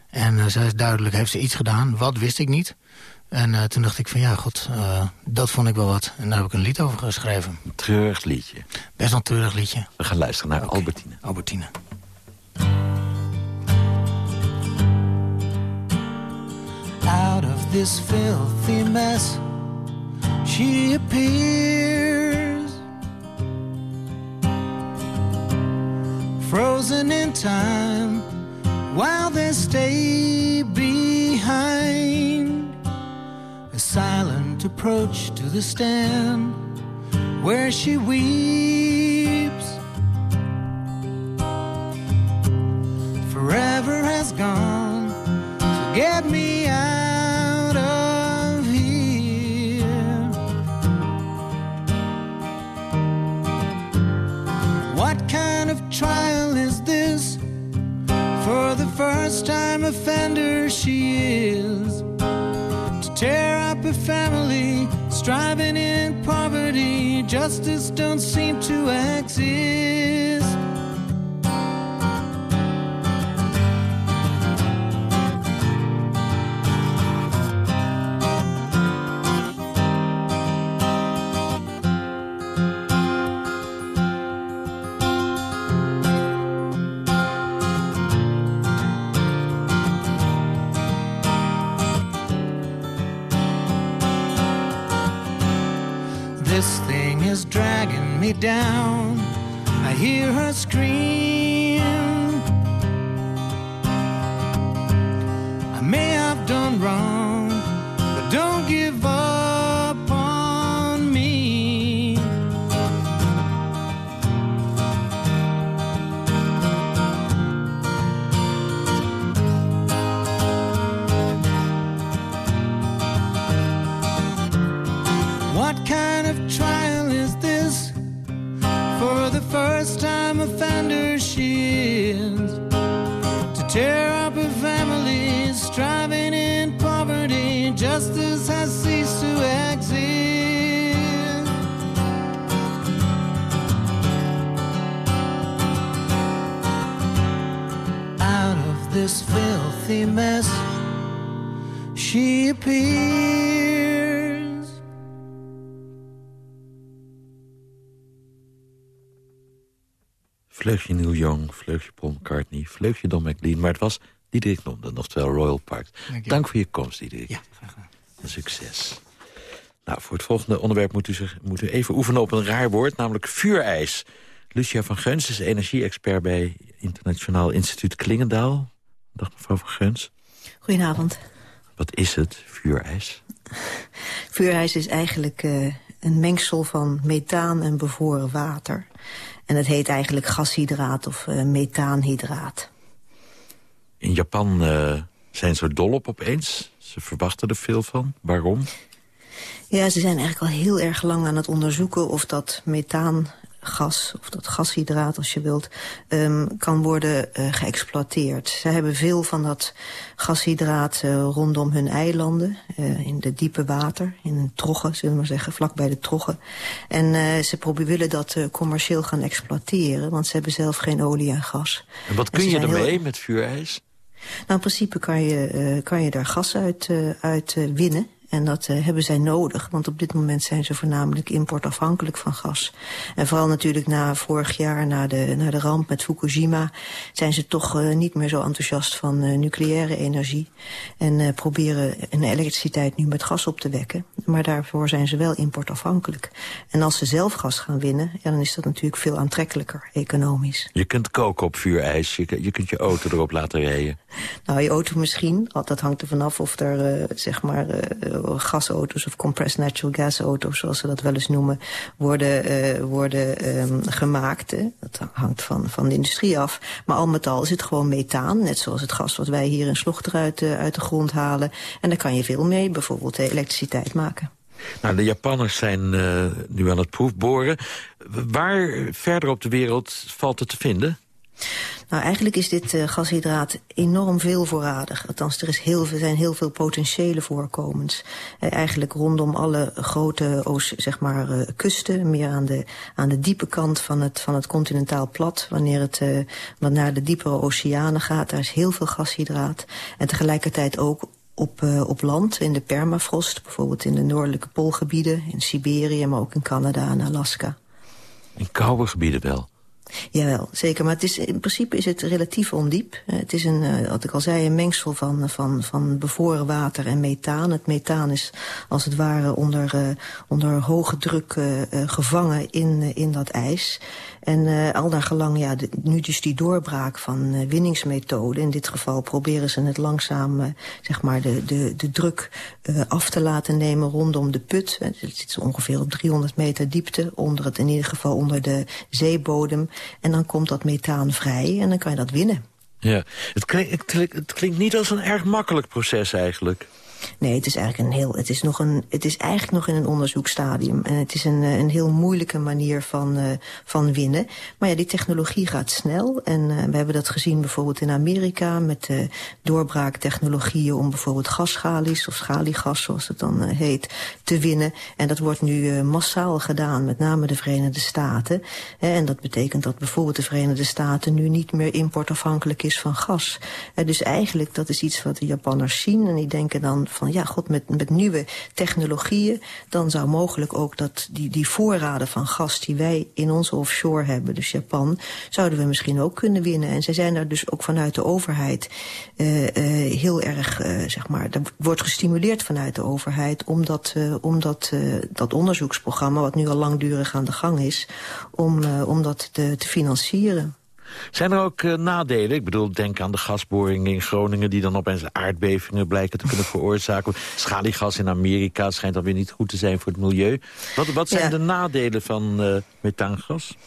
En uh, zij is duidelijk, heeft ze iets gedaan. Wat wist ik niet. En uh, toen dacht ik van ja, god, dat vond ik wel wat. En daar heb ik een lied over geschreven. Een treurig liedje. Best wel een treurig liedje. We gaan luisteren naar okay. Albertine. Albertine. Out of this filthy mess She appears frozen in time while they stay behind. A silent approach to the stand where she weeps. She is To tear up a family, striving in poverty. Justice don't seem to exist this filthy mess She appears Vleugje Neil Young, Vleugje Paul McCartney, Vleugje Don McLean. Maar het was Diederik Nomden, oftewel Royal Park. Dank voor je komst, Diederik. Ja, graag gedaan. Succes. Nou, voor het volgende onderwerp moet u, zich, moet u even oefenen op een raar woord, namelijk vuurijs. Lucia van Geuns is energie-expert bij Internationaal Instituut Klingendaal. Dag mevrouw van Geuns. Goedenavond. Wat is het, vuurijs? Vuurijs is eigenlijk uh, een mengsel van methaan en bevroren water. En het heet eigenlijk gashydraat of uh, methaanhydraat. In Japan uh, zijn ze er dol op opeens. Ze verwachten er veel van. Waarom? Ja, ze zijn eigenlijk al heel erg lang aan het onderzoeken... of dat methaangas, of dat gashydraat als je wilt... Um, kan worden uh, geëxploiteerd. Ze hebben veel van dat gashydraat uh, rondom hun eilanden... Uh, in de diepe water, in een troggen, zullen we maar zeggen... vlakbij de troggen. En ze willen dat commercieel gaan exploiteren... want ze hebben zelf geen olie en gas. En wat kun en je ermee heel... met vuurijs? Nou, in principe kan je, kan je daar gas uit, uit winnen. En dat uh, hebben zij nodig, want op dit moment zijn ze voornamelijk importafhankelijk van gas. En vooral natuurlijk na vorig jaar, na de, na de ramp met Fukushima... zijn ze toch uh, niet meer zo enthousiast van uh, nucleaire energie. En proberen een elektriciteit nu met gas op te wekken. Maar daarvoor zijn ze wel importafhankelijk. En als ze zelf gas gaan winnen, ja, dan is dat natuurlijk veel aantrekkelijker economisch. Je kunt koken op vuurijs, je, je kunt je auto erop laten rijden. Nou, je auto misschien. Dat hangt er vanaf of er, zeg maar, gasauto's of compressed natural gas auto's, zoals ze dat wel eens noemen, worden, uh, worden um, gemaakt. Dat hangt van, van de industrie af. Maar al met al is het gewoon methaan, net zoals het gas wat wij hier in Slochter uit, uit de grond halen. En daar kan je veel mee, bijvoorbeeld elektriciteit maken. Nou, de Japanners zijn nu aan het proefboren. Waar verder op de wereld valt het te vinden? Nou, eigenlijk is dit uh, gashydraat enorm veel voorradig. Althans, er is heel, zijn heel veel potentiële voorkomens. Uh, eigenlijk rondom alle grote zeg maar, uh, kusten, meer aan de, aan de diepe kant van het, van het continentaal plat. Wanneer het naar de diepere oceanen gaat, daar is heel veel gashydraat. En tegelijkertijd ook op, op land, in de permafrost. Bijvoorbeeld in de noordelijke poolgebieden, in Siberië, maar ook in Canada en Alaska. In koude gebieden wel? Jawel, zeker. Maar het is, in principe is het relatief ondiep. Het is een, uh, wat ik al zei, een mengsel van, van, van bevroren water en methaan. Het methaan is als het ware onder, onder hoge druk gevangen in, in dat ijs. En uh, al naar gelang, ja, nu dus die doorbraak van uh, winningsmethode. In dit geval proberen ze het langzaam, uh, zeg maar, de, de, de druk af te laten nemen rondom de put. Het zit ongeveer op 300 meter diepte, onder het, in ieder geval onder de zeebodem. En dan komt dat methaan vrij en dan kan je dat winnen. Ja, het klinkt, het klinkt niet als een erg makkelijk proces eigenlijk. Nee, het is eigenlijk een heel. Het is nog een. Het is eigenlijk nog in een onderzoekstadium. En het is een, een heel moeilijke manier van, uh, van winnen. Maar ja, die technologie gaat snel. En uh, we hebben dat gezien bijvoorbeeld in Amerika met doorbraaktechnologieën om bijvoorbeeld gasschalies of schaliegas, zoals het dan heet, te winnen. En dat wordt nu massaal gedaan, met name de Verenigde Staten. En dat betekent dat bijvoorbeeld de Verenigde Staten nu niet meer importafhankelijk is van gas. Dus eigenlijk dat is iets wat de Japanners zien en die denken dan van ja, god, met, met nieuwe technologieën... dan zou mogelijk ook dat die, die voorraden van gas die wij in onze offshore hebben... dus Japan, zouden we misschien ook kunnen winnen. En zij zijn daar dus ook vanuit de overheid uh, uh, heel erg, uh, zeg maar... er wordt gestimuleerd vanuit de overheid om dat, om dat, dat onderzoeksprogramma... wat nu al langdurig aan de gang is, om, om dat te, te financieren. Zijn er ook uh, nadelen? Ik bedoel, denk aan de gasboringen in Groningen... die dan opeens aardbevingen blijken te kunnen veroorzaken. Schaliegas in Amerika schijnt dan weer niet goed te zijn voor het milieu. Wat, wat zijn ja. de nadelen van uh, methaangas?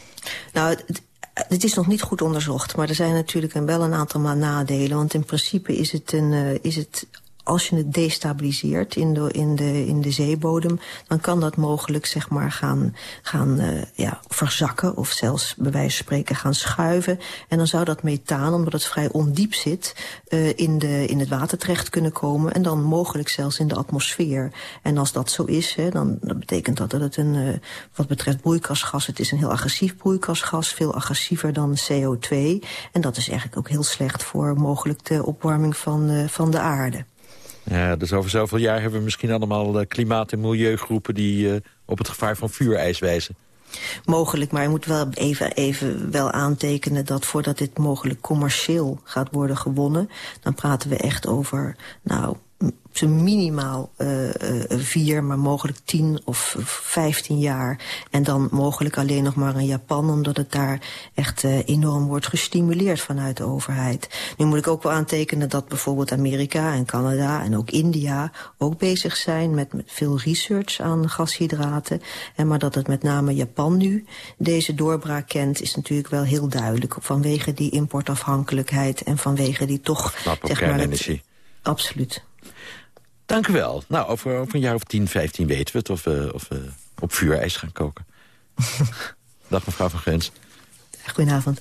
Nou, het, het is nog niet goed onderzocht, maar er zijn natuurlijk wel een aantal nadelen. Want in principe is het, een, uh, is het als je het destabiliseert in de, in de, in de zeebodem... dan kan dat mogelijk zeg maar, gaan, gaan uh, ja, verzakken of zelfs bij wijze van spreken gaan schuiven. En dan zou dat methaan, omdat het vrij ondiep zit... Uh, in, de, in het water terecht kunnen komen en dan mogelijk zelfs in de atmosfeer. En als dat zo is, hè, dan betekent dat dat het een... Uh, wat betreft broeikasgas, het is een heel agressief broeikasgas... veel agressiever dan CO2. En dat is eigenlijk ook heel slecht voor mogelijk de opwarming van, van de aarde. Ja, dus over zoveel jaar hebben we misschien allemaal uh, klimaat- en milieugroepen... die uh, op het gevaar van vuurijs wijzen. Mogelijk, maar je moet wel even, even wel aantekenen... dat voordat dit mogelijk commercieel gaat worden gewonnen... dan praten we echt over, nou, minimaal uh, vier, maar mogelijk tien of vijftien jaar. En dan mogelijk alleen nog maar in Japan, omdat het daar echt uh, enorm wordt gestimuleerd vanuit de overheid. Nu moet ik ook wel aantekenen dat bijvoorbeeld Amerika en Canada en ook India ook bezig zijn met, met veel research aan gashydraten. En maar dat het met name Japan nu deze doorbraak kent, is natuurlijk wel heel duidelijk. Vanwege die importafhankelijkheid en vanwege die toch... zeg maar, het, absoluut. Dank u wel. Nou, over, over een jaar of 10, 15 weten we het of we, of we op vuurijs gaan koken. Dag mevrouw van Gens. Goedenavond.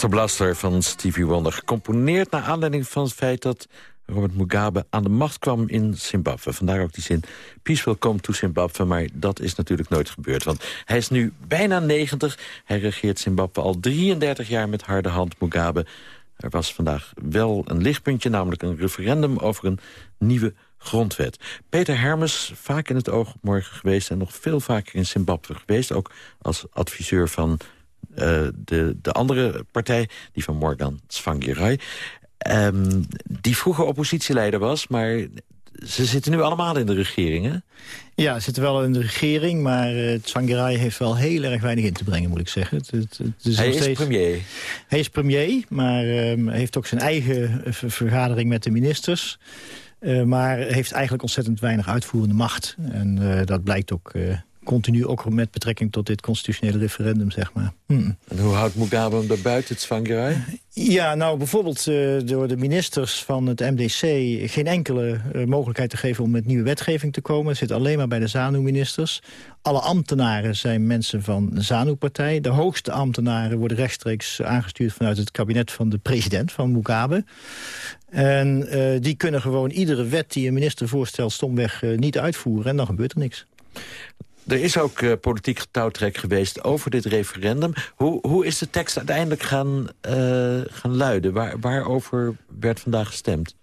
Master Blaster van Stevie Wonder. Gecomponeerd naar aanleiding van het feit dat Robert Mugabe aan de macht kwam in Zimbabwe. Vandaar ook die zin, peace will come to Zimbabwe. Maar dat is natuurlijk nooit gebeurd. Want hij is nu bijna 90. Hij regeert Zimbabwe al 33 jaar met harde hand Mugabe. Er was vandaag wel een lichtpuntje, namelijk een referendum over een nieuwe grondwet. Peter Hermes, vaak in het oog morgen geweest... en nog veel vaker in Zimbabwe geweest. Ook als adviseur van de, de andere partij, die van Morgan Tsvangirai. Um, die vroeger oppositieleider was, maar ze zitten nu allemaal in de regering, hè? Ja, ze zitten wel in de regering, maar uh, Tsvangirai heeft wel heel erg weinig in te brengen, moet ik zeggen. Het, het, het is hij is steeds... premier. Hij is premier, maar uh, heeft ook zijn eigen vergadering met de ministers. Uh, maar heeft eigenlijk ontzettend weinig uitvoerende macht. En uh, dat blijkt ook uh, continu, ook met betrekking tot dit constitutionele referendum, zeg maar. Hmm. En hoe houdt Mugabe hem daar buiten, Tsvangirai? Ja, nou bijvoorbeeld door de ministers van het MDC... geen enkele mogelijkheid te geven om met nieuwe wetgeving te komen. Het zit alleen maar bij de ZANU-ministers. Alle ambtenaren zijn mensen van de ZANU-partij. De hoogste ambtenaren worden rechtstreeks aangestuurd... vanuit het kabinet van de president, van Mugabe. En uh, die kunnen gewoon iedere wet die een minister voorstelt... stomweg niet uitvoeren en dan gebeurt er niks. Er is ook uh, politiek getouwtrek geweest over dit referendum. Hoe, hoe is de tekst uiteindelijk gaan, gaan luiden? Waar, waarover werd vandaag gestemd?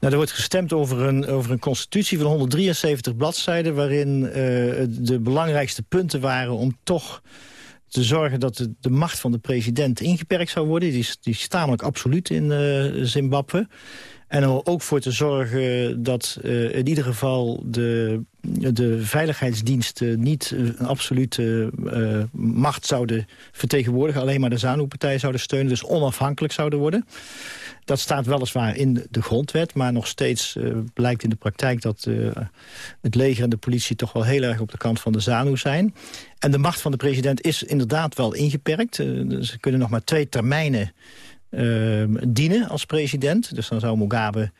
Nou, er wordt gestemd over een, over een constitutie van 173 bladzijden... waarin de belangrijkste punten waren om toch te zorgen dat de, macht van de president ingeperkt zou worden. Die is, die is tamelijk absoluut in uh, Zimbabwe. En er ook voor te zorgen dat uh, in ieder geval de, de veiligheidsdiensten niet een absolute uh, macht zouden vertegenwoordigen. Alleen maar de ZANU-partij zouden steunen, dus onafhankelijk zouden worden. Dat staat weliswaar in de grondwet, maar nog steeds blijkt in de praktijk... dat het leger en de politie toch wel heel erg op de kant van de ZANU zijn. En de macht van de president is inderdaad wel ingeperkt. Ze kunnen nog maar twee termijnen dienen als president. Dus dan zou Mugabe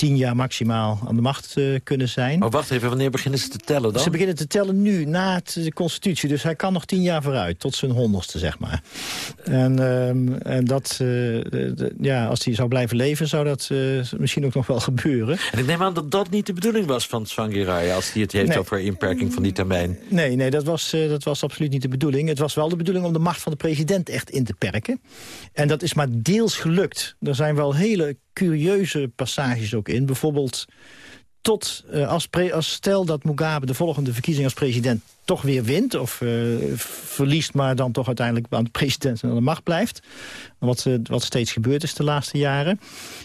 tien jaar maximaal aan de macht uh, kunnen zijn. Oh, wacht even, wanneer beginnen ze te tellen dan? Ze beginnen te tellen nu, na het, de constitutie. Dus hij kan nog tien jaar vooruit, tot zijn honderdste, zeg maar. En, uh, en dat, uh, de, ja, als hij zou blijven leven, zou dat misschien ook nog wel gebeuren. En ik neem aan dat dat niet de bedoeling was van Tsvangirai... als hij het heeft nee. over inperking van die termijn. Nee, nee dat, was, dat was absoluut niet de bedoeling. Het was wel de bedoeling om de macht van de president echt in te perken. En dat is maar deels gelukt. Er zijn wel hele curieuze passages ook in. Bijvoorbeeld tot uh, als, als, stel dat Mugabe de volgende verkiezing als president toch weer wint... of uh, verliest, maar dan toch uiteindelijk aan de president aan de macht blijft... wat, uh, wat steeds gebeurd is de laatste jaren...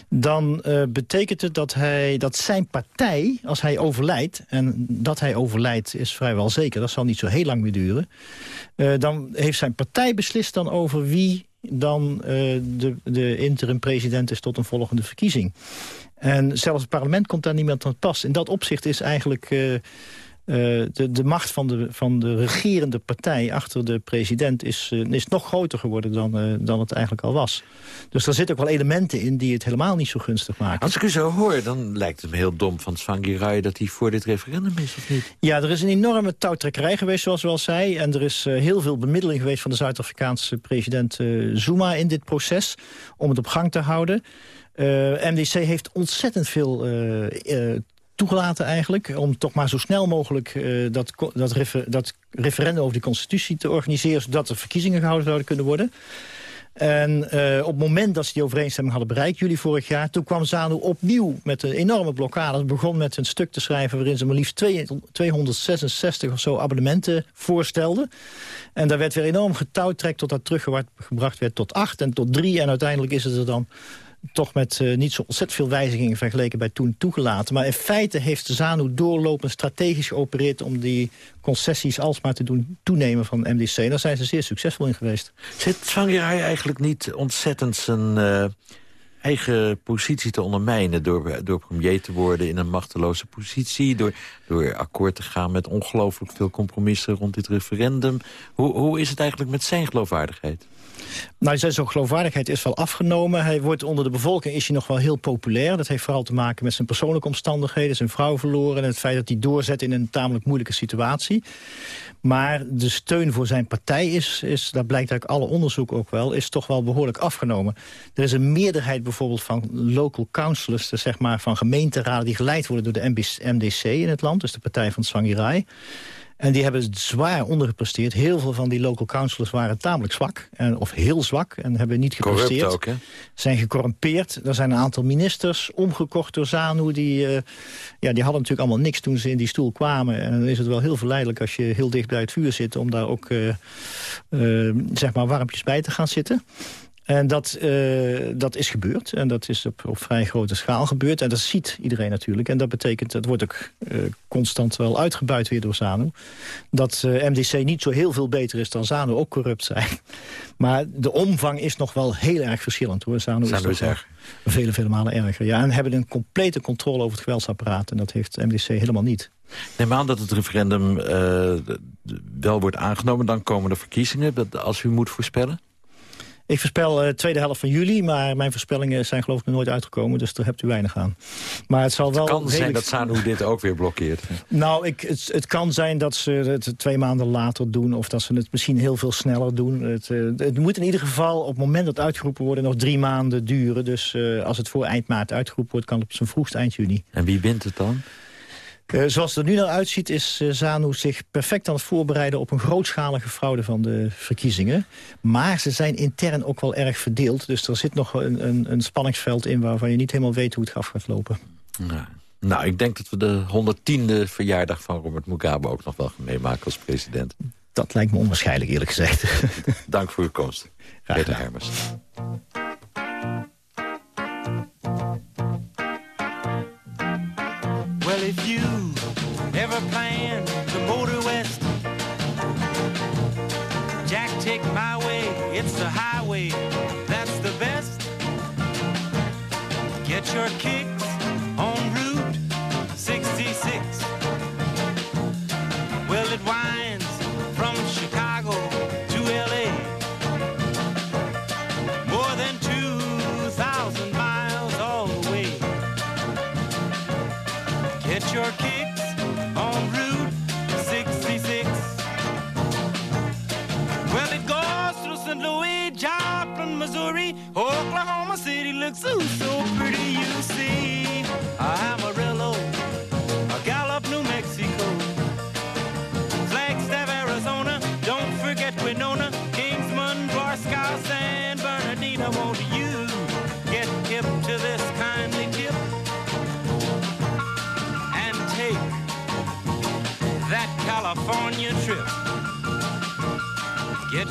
dan betekent het dat, hij, dat zijn partij, als hij overlijdt... en dat hij overlijdt is vrijwel zeker, dat zal niet zo heel lang meer duren... dan heeft zijn partij beslist dan over wie dan uh, de, de interim-president is tot een volgende verkiezing. En zelfs het parlement komt daar niemand aan pas. In dat opzicht is eigenlijk... Uh, de, de macht van de, van de regerende partij achter de president is, uh, is nog groter geworden dan, uh, dan het eigenlijk al was. Dus er zitten ook wel elementen in die het helemaal niet zo gunstig maken. Als ik u zo hoor, dan lijkt het me heel dom van Tsvangirai dat hij voor dit referendum is, of niet? Ja, er is een enorme touwtrekkerij geweest, zoals u al zei. En er is heel veel bemiddeling geweest van de Zuid-Afrikaanse president Zuma in dit proces. Om het op gang te houden. MDC heeft ontzettend veel toegelaten eigenlijk... om toch maar zo snel mogelijk uh, dat, dat, refer dat referendum over de constitutie te organiseren... zodat er verkiezingen gehouden zouden kunnen worden. En uh, op het moment dat ze die overeenstemming hadden bereikt, juli vorig jaar... toen kwam ZANU opnieuw met een enorme blokkade. Het begon met een stuk te schrijven waarin ze maar liefst 266 of zo abonnementen voorstelden. En daar werd weer enorm getouwtrekt tot dat teruggebracht werd tot acht en tot drie. En uiteindelijk is het er dan toch met uh, niet zo ontzettend veel wijzigingen vergeleken bij toen toegelaten. Maar in feite heeft ZANU doorlopend strategisch geopereerd... om die concessies alsmaar te doen toenemen van MDC. Daar zijn ze zeer succesvol in geweest. Zit Tsvangirai eigenlijk niet ontzettend zijn... Uh eigen positie te ondermijnen... door, door premier te worden in een machteloze positie... door, door akkoord te gaan met ongelooflijk veel compromissen rond dit referendum. Hoe, hoe is het eigenlijk met zijn geloofwaardigheid? Nou, zijn geloofwaardigheid is wel afgenomen. Hij wordt onder de bevolking is hij nog wel heel populair. Dat heeft vooral te maken met zijn persoonlijke omstandigheden. Zijn vrouw verloren en het feit dat hij doorzet in een tamelijk moeilijke situatie. Maar de steun voor zijn partij is, is dat blijkt uit alle onderzoek ook wel... is toch wel behoorlijk afgenomen. Er is een meerderheid bijvoorbeeld van local councillors... Dus zeg maar van gemeenteraden die geleid worden door de MDC in het land... dus de partij van Tsvangirai... En die hebben zwaar ondergepresteerd. Heel veel van die local councillors waren tamelijk zwak. En, of heel zwak en hebben niet gepresteerd. Corrupt ook, hè? Zijn gecorrumpeerd. Er zijn een aantal ministers omgekocht door ZANU. Die, uh, ja, die hadden natuurlijk allemaal niks toen ze in die stoel kwamen. En dan is het wel heel verleidelijk als je heel dicht bij het vuur zit... om daar ook uh, uh, zeg maar warmpjes bij te gaan zitten. En dat, uh, dat is gebeurd. En dat is op, op vrij grote schaal gebeurd. En dat ziet iedereen natuurlijk. En dat betekent, dat wordt ook uh, constant wel uitgebuit weer door ZANU. Dat uh, MDC niet zo heel veel beter is dan ZANU ook corrupt zijn. Maar de omvang is nog wel heel erg verschillend. hoor. ZANU, ZANU is toch vele, vele malen erger. Ja, en hebben een complete controle over het geweldsapparaat. En dat heeft MDC helemaal niet. Neem aan dat het referendum wel wordt aangenomen. Dan komen de verkiezingen, als u moet voorspellen. Ik voorspel de uh, tweede helft van juli, maar mijn voorspellingen zijn geloof ik nog nooit uitgekomen. Dus daar hebt u weinig aan. Maar het zal wel het kan redelijk... zijn dat Sanu dit ook weer blokkeert. Nou, ik, het, het, kan zijn dat ze het twee maanden later doen... of dat ze het misschien heel veel sneller doen. Het, uh, het moet in ieder geval op het moment dat het uitgeroepen wordt... nog drie maanden duren. Dus uh, als het voor eind maart uitgeroepen wordt... kan het op zijn vroegst eind juni. En wie wint het dan? Uh, zoals het er nu naar uitziet is uh, ZANU zich perfect aan het voorbereiden... op een grootschalige fraude van de verkiezingen. Maar ze zijn intern ook wel erg verdeeld. Dus er zit nog een, een, een spanningsveld in... waarvan je niet helemaal weet hoe het af gaat lopen. Nou, nou, ik denk dat we de 110e verjaardag van Robert Mugabe... ook nog wel gaan meemaken als president. Dat lijkt me onwaarschijnlijk, eerlijk gezegd. Dank voor uw komst. Peter Hermers. Your kicks on Route 66. Well, it winds from Chicago to LA. More than 2,000 miles all the way. Get your kicks on Route 66. Well, it goes through St. Louis, Joplin, Missouri, Oklahoma City looks ooh, so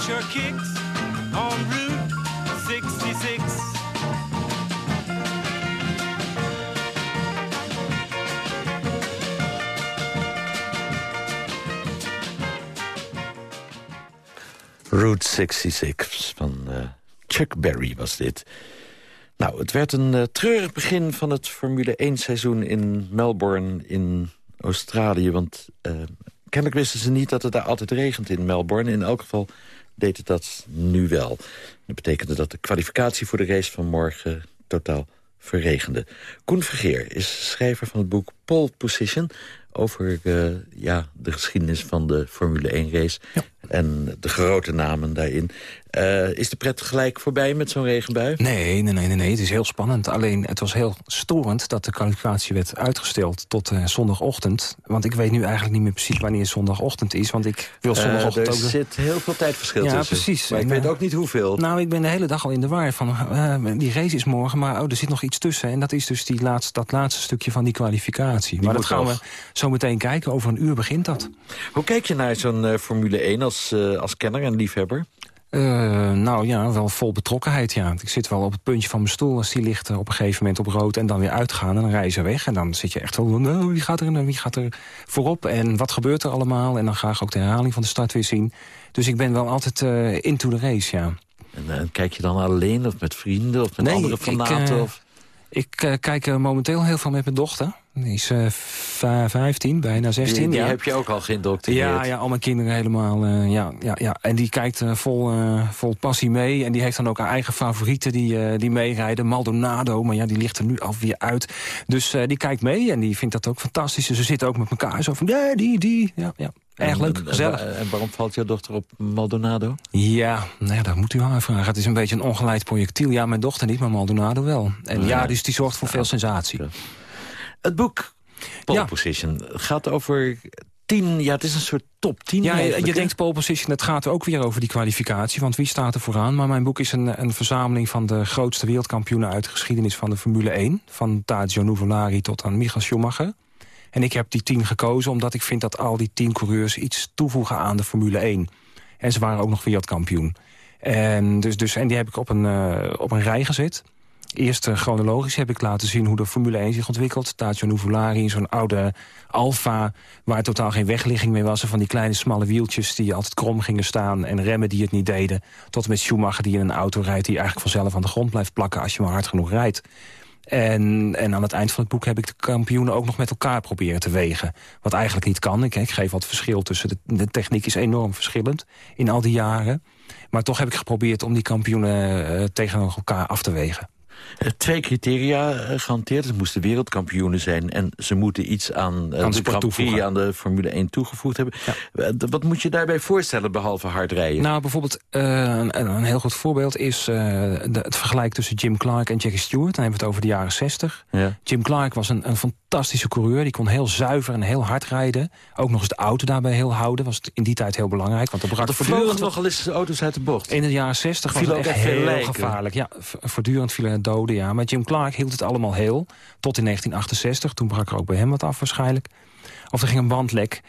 Your kicks on Route 66. Route 66 van uh, Chuck Berry was dit. Nou, het werd een uh, treurig begin van het Formule 1 seizoen in Melbourne in Australië. Want uh, kennelijk wisten ze niet dat het daar altijd regent in Melbourne. In elk geval deed het dat nu wel. Dat betekende dat de kwalificatie voor de race van morgen totaal verregende. Koen Vergeer is schrijver van het boek Pole Position over uh, ja, de geschiedenis van de Formule 1 race. Ja. En de grote namen daarin. Uh, is de pret gelijk voorbij met zo'n regenbui? Nee, nee, nee, nee, het is heel spannend. Alleen het was heel storend dat de kwalificatie werd uitgesteld tot uh, zondagochtend. Want ik weet nu eigenlijk niet meer precies wanneer zondagochtend is. Want ik wil zondagochtend uh, ook... Er zit heel veel tijdverschil ja, tussen. precies. Maar ik weet ook niet hoeveel. Nou, ik ben de hele dag al in de war van... die race is morgen, maar oh, er zit nog iets tussen. En dat is dus die laatste, dat laatste stukje van die kwalificatie. Die maar dat gaan we zo meteen kijken. Over een uur begint dat. Hoe kijk je naar zo'n Formule 1 als, als kenner en liefhebber? Uh, nou ja, wel vol betrokkenheid, ja. Ik zit wel op het puntje van mijn stoel als die ligt op een gegeven moment op rood... en dan weer uitgaan en dan rijden ze weg. En dan zit je echt wel, nou, wie gaat er, wie gaat er voorop en wat gebeurt er allemaal? En dan graag ook de herhaling van de start weer zien. Dus ik ben wel altijd uh, into the race, ja. En kijk je dan alleen of met vrienden of met nee, andere fanaten? Ik, of? Ik uh, kijk uh, momenteel heel veel met mijn dochter. Die is uh, 15, bijna 16. Die, die ja. heb je ook al geïndoctrineerd. Ja, ja, al mijn kinderen helemaal. ja, ja, ja. En die kijkt vol, vol passie mee. En die heeft dan ook haar eigen favorieten die, die meerijden. Maldonado, maar ja, die ligt er nu alweer uit. Dus die kijkt mee en die vindt dat ook fantastisch. Ze zitten ook met elkaar zo van, ja, die, die. Ja, ja. Erg leuk, gezellig. En, waarom valt jouw dochter op Maldonado? Ja, nou ja, dat moet u haar vragen. Het is een beetje een ongeleid projectiel. Ja, mijn dochter niet, maar Maldonado wel. En ja, ja dus die zorgt voor veel sensatie. Het boek Pole ja. Position gaat over tien... Ja, het is een soort top 10 Ja, je, je denkt pole position, het gaat ook weer over die kwalificatie. Want wie staat er vooraan? Maar mijn boek is een, een verzameling van de grootste wereldkampioenen... uit de geschiedenis van de Formule 1. Van Tadzio Nuvolari tot aan Michael Schumacher. En ik heb die tien gekozen omdat ik vind dat al die tien coureurs iets toevoegen aan de Formule 1. En ze waren ook nog wereldkampioen. En, dus, dus, en die heb ik op een, uh, op een rij gezet. Eerst uh, chronologisch heb ik laten zien hoe de Formule 1 zich ontwikkelt. Tadzio Nuvolari, zo'n oude Alfa... waar totaal geen wegligging mee was. Van die kleine smalle wieltjes die altijd krom gingen staan... en remmen die het niet deden. Tot en met Schumacher die in een auto rijdt... die eigenlijk vanzelf aan de grond blijft plakken als je maar hard genoeg rijdt. En, en aan het eind van het boek heb ik de kampioenen ook nog met elkaar proberen te wegen. Wat eigenlijk niet kan. Ik, geef wat verschil tussen de, techniek is enorm verschillend in al die jaren. Maar toch heb ik geprobeerd om die kampioenen uh, tegen elkaar af te wegen. Twee criteria uh, gehanteerd. Ze moesten wereldkampioenen zijn... en ze moeten iets aan, uh, Aan de de aan de Formule 1 toegevoegd hebben. Wat moet je daarbij voorstellen, behalve hard rijden? Nou, bijvoorbeeld eh, een, een heel goed voorbeeld is eh, de, het vergelijk tussen Jim Clark en Jackie Stewart. Dan hebben we het over de jaren 60. Ja. Jim Clark was een, een fantastische coureur. Die kon heel zuiver en heel hard rijden. Ook nog eens de auto daarbij heel houden. Was het in die tijd heel belangrijk. Want er brak voortdurend nogal eens auto's uit de bocht. In de jaren 60 was het echt heel lijken. gevaarlijk. Ja, voortdurend vielen doden, ja. Maar Jim Clark hield het allemaal heel. Tot in 1968. Toen brak er ook bij hem wat af waarschijnlijk. Of er ging een bandlek.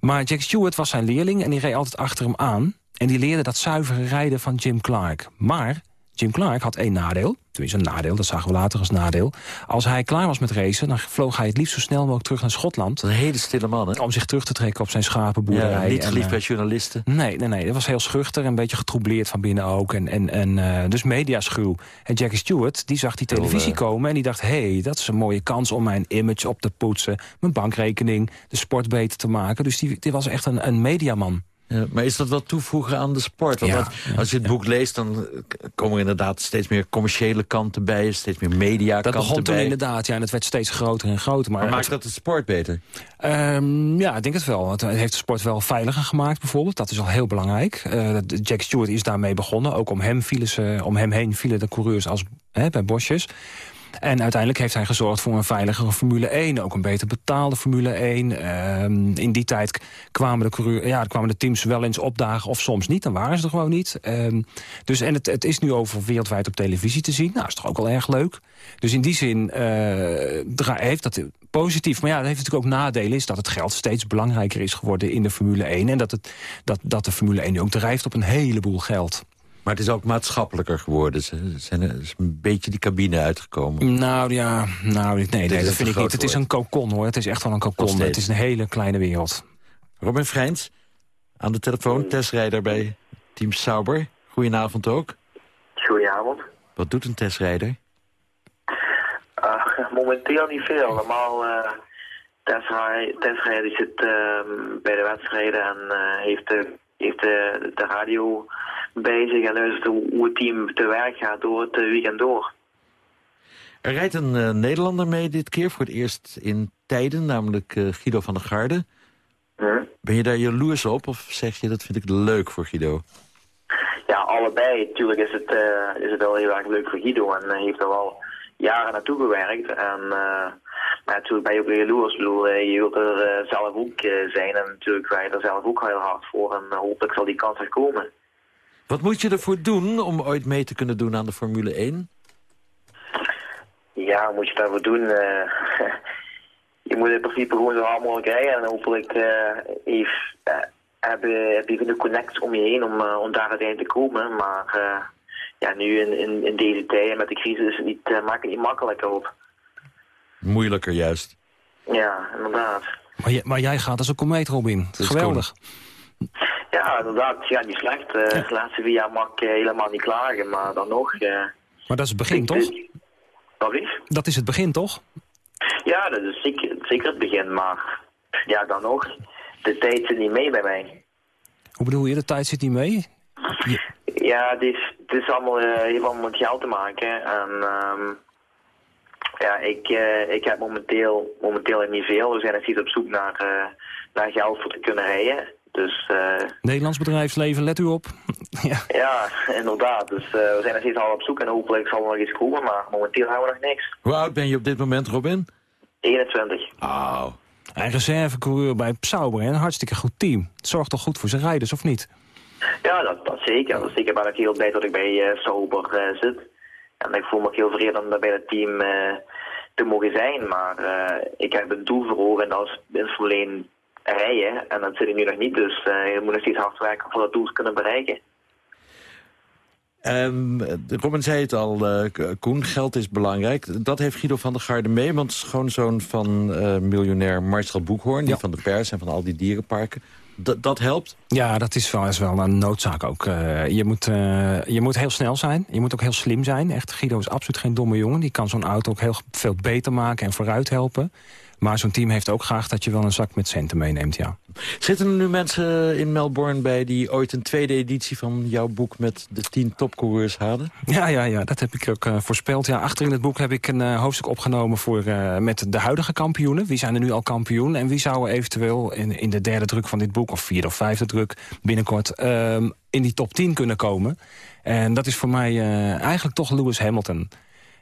Maar Jack Stewart was zijn leerling en die reed altijd achter hem aan. En die leerde dat zuivere rijden van Jim Clark. Maar Jim Clark had één nadeel. Tenminste een nadeel, dat zagen we later als nadeel. Als hij klaar was met racen, dan vloog hij het liefst zo snel mogelijk terug naar Schotland. Een hele stille man, hè? Om zich terug te trekken op zijn schapenboerderij. Ja, niet geliefd eh, bij journalisten. Nee, nee, nee. Dat was heel schuchter en een beetje getroubleerd van binnen ook. En, en, en, eh, dus mediaschuw. En Jackie Stewart, die zag die televisie eh, komen... en die dacht, hé, hey, dat is een mooie kans om mijn image op te poetsen. Mijn bankrekening, de sport beter te maken. Dus die, die was echt een, een mediaman. Maar is dat wat toevoegen aan de sport? Want Ja, dat- als je het boek leest, dan komen er inderdaad steeds meer commerciële kanten bij, steeds meer media Dat kanten begon toen bij. inderdaad, ja, en het werd steeds groter en groter. Maar, Maar maakt het- dat de sport beter? Ehm, ja, ik denk het wel. Het heeft de sport wel veiliger gemaakt bijvoorbeeld. Dat is al heel belangrijk. Eh, dat- Jack Stewart is daarmee begonnen. Ook om hem, vielen ze, om hem heen vielen de coureurs als, hè, bij bosjes. En uiteindelijk heeft hij gezorgd voor een veiligere Formule 1. Ook een beter betaalde Formule 1. Ehm, in die tijd kwamen de, ja, kwamen de teams wel eens opdagen of soms niet. Dan waren ze er gewoon niet. Ehm, dus, en het, het is nu over wereldwijd op televisie te zien. Nou, is toch ook wel erg leuk. Dus in die zin eh, heeft dat positief. Maar ja, dat heeft natuurlijk ook nadelen. Is dat het geld steeds belangrijker is geworden in de Formule 1. En dat, het, dat, dat de Formule 1 nu ook drijft op een heleboel geld. Maar het is ook maatschappelijker geworden. Ze zijn er is een beetje die cabine uitgekomen. Nou ja, nou, nee, nee, dat vind ik niet. Het is een kokon hoor. Het is echt wel een kokon. Het is een hele kleine wereld. Robin Vrijns, aan de telefoon, testrijder bij Team Sauber. Goedenavond ook. Goedenavond. Wat doet een testrijder? Uh, momenteel niet veel. Normaal uh, testrijder zit uh, bij de wedstrijden en uh, heeft, de, heeft de, de radio zich en luistert hoe, het team te werk gaat door het uh, weekend door. Er rijdt een uh, Nederlander mee dit keer voor het eerst in tijden, namelijk uh, Guido van der Garde. Hm? Ben je daar jaloers op of zeg je dat vind ik leuk voor Guido? Ja, allebei. Natuurlijk is het, uh, is het wel heel erg leuk voor Guido en hij heeft er wel jaren naartoe gewerkt. En, maar natuurlijk ben je ook weer jaloers. Ik bedoel, je wilt er zelf ook zijn en natuurlijk wij er zelf ook heel hard voor. En hopelijk zal die kans er komen. Wat moet je ervoor doen om ooit mee te kunnen doen aan de Formule 1? Ja, wat moet je daarvoor doen? je moet in principe gewoon zo hard mogelijk rijden en hopelijk heeft, heb, je, heb je genoeg connect om je heen om, om daar uiteindelijk te komen. Maar ja, nu in, in, in deze tijden met de crisis is het niet, uh, maakt het niet makkelijker op. Moeilijker juist. Ja, inderdaad. Maar, je, maar jij gaat als een komeet, Robin. Geweldig. Ja, inderdaad. Ja, niet slecht. Uh, ja. De laatste vier jaar mag ik uh, helemaal niet klagen, maar dan nog... maar dat is het begin, toch? Eens? Dat is het begin, toch? Ja, dat is zeker, zeker het begin, maar ja, dan nog. De tijd zit niet mee bij mij. Hoe bedoel je, de tijd zit niet mee? Ja, het is, het is allemaal, eh, heeft allemaal met geld te maken. En ehm, ja, ik, eh, ik heb momenteel, momenteel niet veel. We zijn nog steeds op zoek naar, eh, naar geld voor te kunnen rijden. Dus eh, Nederlands bedrijfsleven, let u op. ja. ja, inderdaad. Dus eh, we zijn nog steeds al op zoek en hopelijk zal er nog iets komen. Maar momenteel hebben we nog niks. Hoe oud ben je op dit moment, Robin? 21. Oh. En reservecoureur bij Sauber, hè? een hartstikke goed team. Het zorgt toch goed voor zijn rijders, of niet? Ja, dat, dat zeker. Dat zeker ben ik heel blij dat ik bij eh Sauber eh, zit. En ik voel me ook heel vereerd om bij het team eh, te mogen zijn. Maar eh, ik heb een doel voor ogen en dat is is alleen rijden. En dat zit ik nu nog niet. Dus eh, je moet nog steeds hard werken voor dat doel te kunnen bereiken. Ehm, Robin zei het al, eh, Koen, geld is belangrijk. Dat heeft Guido van der Garde mee, want schoonzoon van eh, miljonair Marcel Boekhoorn... die van de pers en van al die dierenparken. Dat- dat helpt? Ja, dat is wel, is wel een noodzaak ook. Eh, je, moet, eh, je moet heel snel zijn. Je moet ook heel slim zijn. Echt, Guido is absoluut geen domme jongen. Die kan zo'n auto ook heel veel beter maken en vooruit helpen. Maar zo'n team heeft ook graag dat je wel een zak met centen meeneemt, ja. Zitten er nu mensen in Melbourne bij die ooit een tweede editie van jouw boek... met de tien topcoureurs hadden? Ja, ja, ja, dat heb ik ook eh, voorspeld. Ja, achter in het boek heb ik een eh, hoofdstuk opgenomen voor, eh, met de huidige kampioenen. Wie zijn er nu al kampioen? En wie zou er eventueel in, in de derde druk van dit boek... of vierde of vijfde druk binnenkort ehm, in die top 10 kunnen komen? En dat is voor mij eigenlijk toch Lewis Hamilton.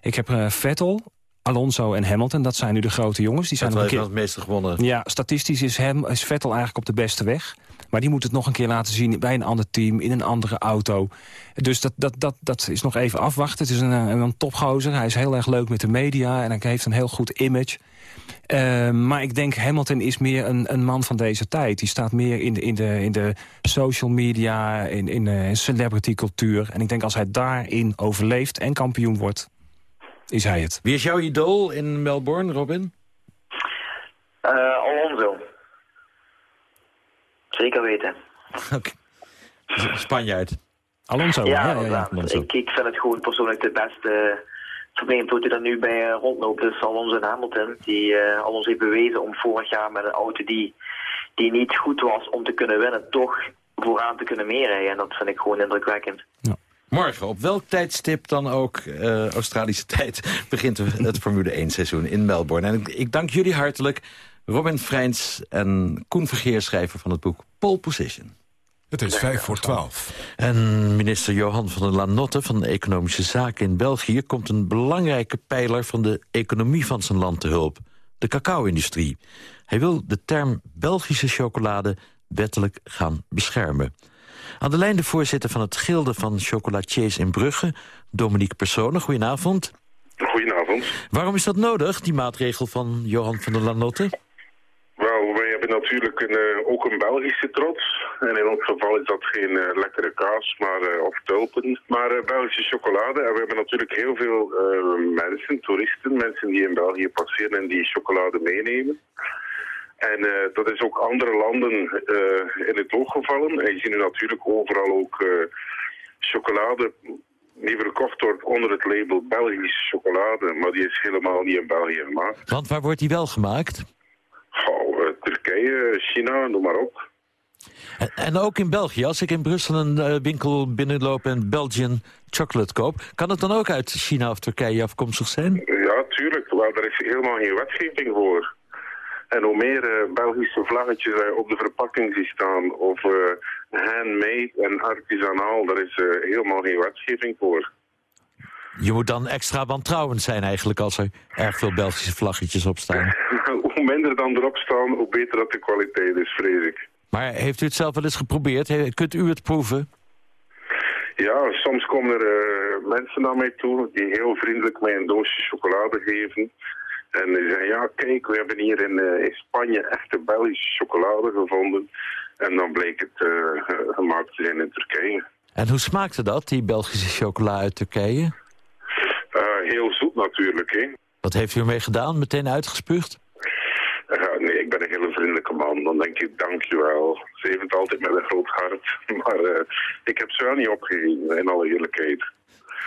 Ik heb Vettel, Alonso en Hamilton. Dat zijn nu de grote jongens. Die zijn nog een keer... het meeste gewonnen. Ja, statistisch is, hem, is Vettel eigenlijk op de beste weg. Maar die moet het nog een keer laten zien bij een ander team, in een andere auto. Dus dat, dat, dat, dat is nog even afwachten. Het is een, een, een topgozer. Hij is heel erg leuk met de media en hij heeft een heel goed image. Uh, maar ik denk Hamilton is meer een, een man van deze tijd. Die staat meer in de, in de, in de social media, in, in de celebrity cultuur. En ik denk als hij daarin overleeft en kampioen wordt, is hij het. Wie is jouw idool in Melbourne, Robin? Uh, Alonso. Zeker weten. Okay. Spanjaard. Alonso, ja, ja, ja, ja, Alonso. Ik, ik vind het gewoon persoonlijk de beste vermeend die er nu bij uh, rondloopt. Dus Alonso en Hamilton, die uh, Alonso heeft bewezen om vorig jaar met een auto die, die niet goed was om te kunnen winnen, toch vooraan te kunnen meerijden. En dat vind ik gewoon indrukwekkend. Ja. Morgen, op welk tijdstip dan ook, uh, Australische tijd, begint het Formule 1 seizoen in Melbourne. En ik, ik dank jullie hartelijk, Robin Freins en Koen Vergeer, schrijver van het boek Pole Position. Het is vijf voor twaalf. En minister Johan van der Lanotte van de Economische Zaken in België... komt een belangrijke pijler van de economie van zijn land te hulp. De cacao-industrie. Hij wil de term Belgische chocolade wettelijk gaan beschermen. Aan de lijn de voorzitter van het Gilde van Chocolatiers in Brugge... Dominique Personen, goedenavond. Goedenavond. Waarom is dat nodig, die maatregel van Johan van der Lanotte? Wel, wij hebben natuurlijk een, uh, ook een Belgische trots. En in ons geval is dat geen uh, lekkere kaas maar, uh, of tulpen, maar Belgische chocolade. En we hebben natuurlijk heel veel mensen, toeristen, mensen die in België passeren en die chocolade meenemen. En dat is ook andere landen in het oog gevallen. En je ziet nu natuurlijk overal ook chocolade die verkocht wordt onder het label Belgische chocolade. Maar die is helemaal niet in België gemaakt. Want waar wordt die wel gemaakt? Oh, Turkije, China, noem maar op. En, en, ook in België, als ik in Brussel een winkel binnenloop en Belgian chocolate koop... kan het dan ook uit China of Turkije afkomstig zijn? Ja, tuurlijk. Wel, daar is helemaal geen wetgeving voor. En hoe meer uh, Belgische vlaggetjes op de verpakking zien staan... of handmade en artisanaal, daar is helemaal geen wetgeving voor. Je moet dan extra wantrouwend zijn eigenlijk als er erg veel Belgische vlaggetjes op staan. hoe minder dan erop staan, hoe beter dat de kwaliteit is, vrees ik. Maar heeft u het zelf wel eens geprobeerd? Kunt u het proeven? Ja, soms komen er uh, mensen naar mij toe die heel vriendelijk mij een doosje chocolade geven. En die zeggen, ja kijk, we hebben hier in, uh, in Spanje echte Belgische chocolade gevonden. En dan bleek het uh, gemaakt te zijn in Turkije. En hoe smaakte dat, die Belgische chocola uit Turkije? Uh, heel zoet natuurlijk, hè. Wat heeft u ermee gedaan? Meteen uitgespuugd? Nee, ik ben een hele vriendelijke man. Dan denk je, dankjewel. Ze heeft het altijd met een groot hart. Maar ik heb ze wel niet opgegeven, in alle eerlijkheid.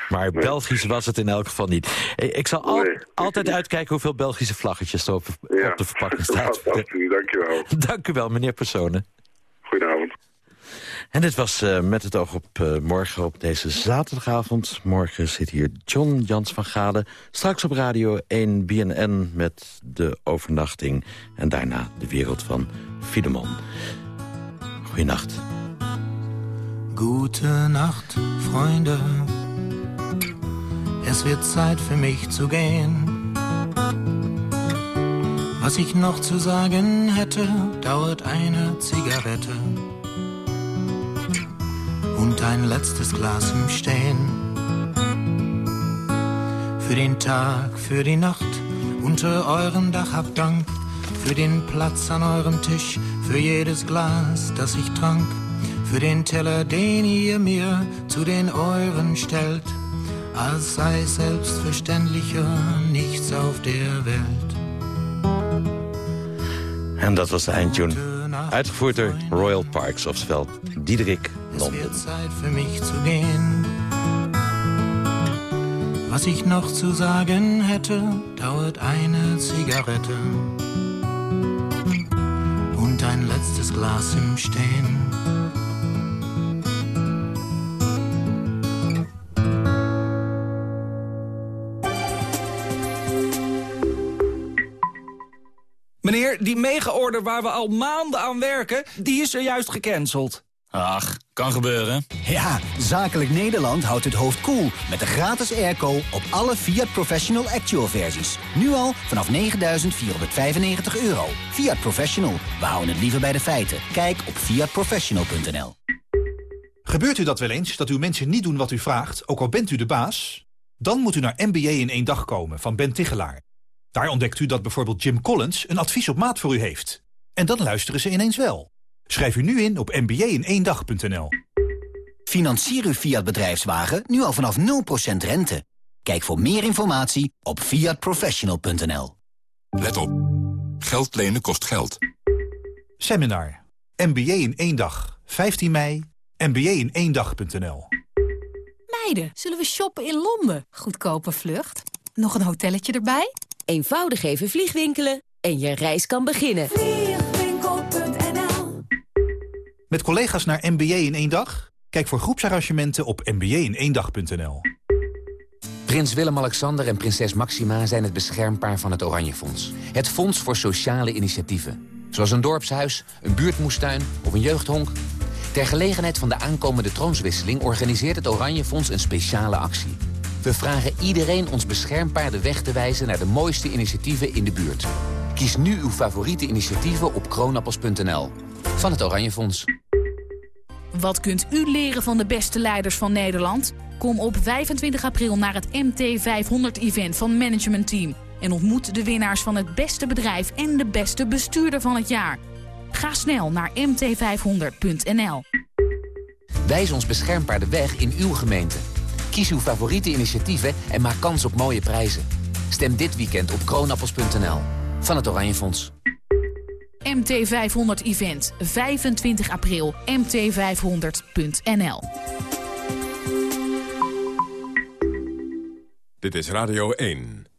Maar Belgisch was het in elk geval niet. Eh, Ik zal al- altijd uitkijken hoeveel Belgische vlaggetjes er op, op de verpakking staat. Fantastisch, dankjewel. Dank u wel, meneer Personen. Goedenavond. En dit was eh, met het oog op eh, morgen op deze zaterdagavond. Morgen zit hier John Jans van Gade. Straks op Radio 1 BNN met de overnachting. En daarna de wereld van Filemon. Goeienacht. Gute Nacht, Freunde. Es wird Zeit für mich zu gehen. Was ich noch zu sagen hätte, dauert eine Zigarette und ein letztes Glas im Stehen. Für den Tag, für die Nacht, unter eurem Dach habt Dank. Für den Platz an eurem Tisch, für jedes Glas, das ich trank. Für den Teller, den ihr mir zu den euren stellt. Als sei selbstverständlicher nichts auf der Welt. En dat was de eindtune. Uitgevoerd door Royal Parks, oftewel Diederik Es Londen. wird Zeit für mich zu gehen. Was ich noch zu sagen hätte, dauert eine Zigarette und ein letztes Glas im Stehen. Meneer, die mega-order waar we al maanden aan werken, die is zojuist gecanceld. Ach, kan gebeuren. Ja, Zakelijk Nederland houdt het hoofd koel met de gratis airco op alle Fiat Professional Actual versies. Nu al vanaf 9.495 euro. Fiat Professional, we houden het liever bij de feiten. Kijk op fiatprofessional.nl. Gebeurt u dat wel eens, dat uw mensen niet doen wat u vraagt, ook al bent u de baas? Dan moet u naar MBA in één dag komen van Ben Tichelaar. Daar ontdekt u dat bijvoorbeeld Jim Collins een advies op maat voor u heeft. En dan luisteren ze ineens wel. Schrijf u nu in op mba-in-één-dag.nl. Financier uw Fiat bedrijfswagen nu al vanaf 0% rente. Kijk voor meer informatie op fiatprofessional.nl. Let op. Geld lenen kost geld. Seminar. MBA in één dag. 15 mei. mba-in-één-dag.nl. Meiden, zullen we shoppen in Londen? Goedkope vlucht. Nog een hotelletje erbij? Eenvoudig even vliegwinkelen en je reis kan beginnen. Vliegwinkel.nl Met collega's naar MBA in één dag? Kijk voor groepsarrangementen op mba-in-één-dag.nl. Prins Willem-Alexander en prinses Maxima zijn het beschermpaar van het Oranje Fonds. Het fonds voor sociale initiatieven. Zoals een dorpshuis, een buurtmoestuin of een jeugdhonk. Ter gelegenheid van de aankomende troonswisseling organiseert het Oranje Fonds een speciale actie. We vragen iedereen ons beschermpaar de weg te wijzen naar de mooiste initiatieven in de buurt. Kies nu uw favoriete initiatieven op kroonappels.nl. Van het Oranje Fonds. Wat kunt u leren van de beste leiders van Nederland? Kom op 25 april naar het MT500-event van Management Team... en ontmoet de winnaars van het beste bedrijf en de beste bestuurder van het jaar. Ga snel naar mt500.nl. Wijs ons beschermpaar de weg in uw gemeente. Kies uw favoriete initiatieven en maak kans op mooie prijzen. Stem dit weekend op kroonappels.nl. Van het Oranje Fonds. MT500-event, 25 april, mt500.nl. Dit is Radio 1.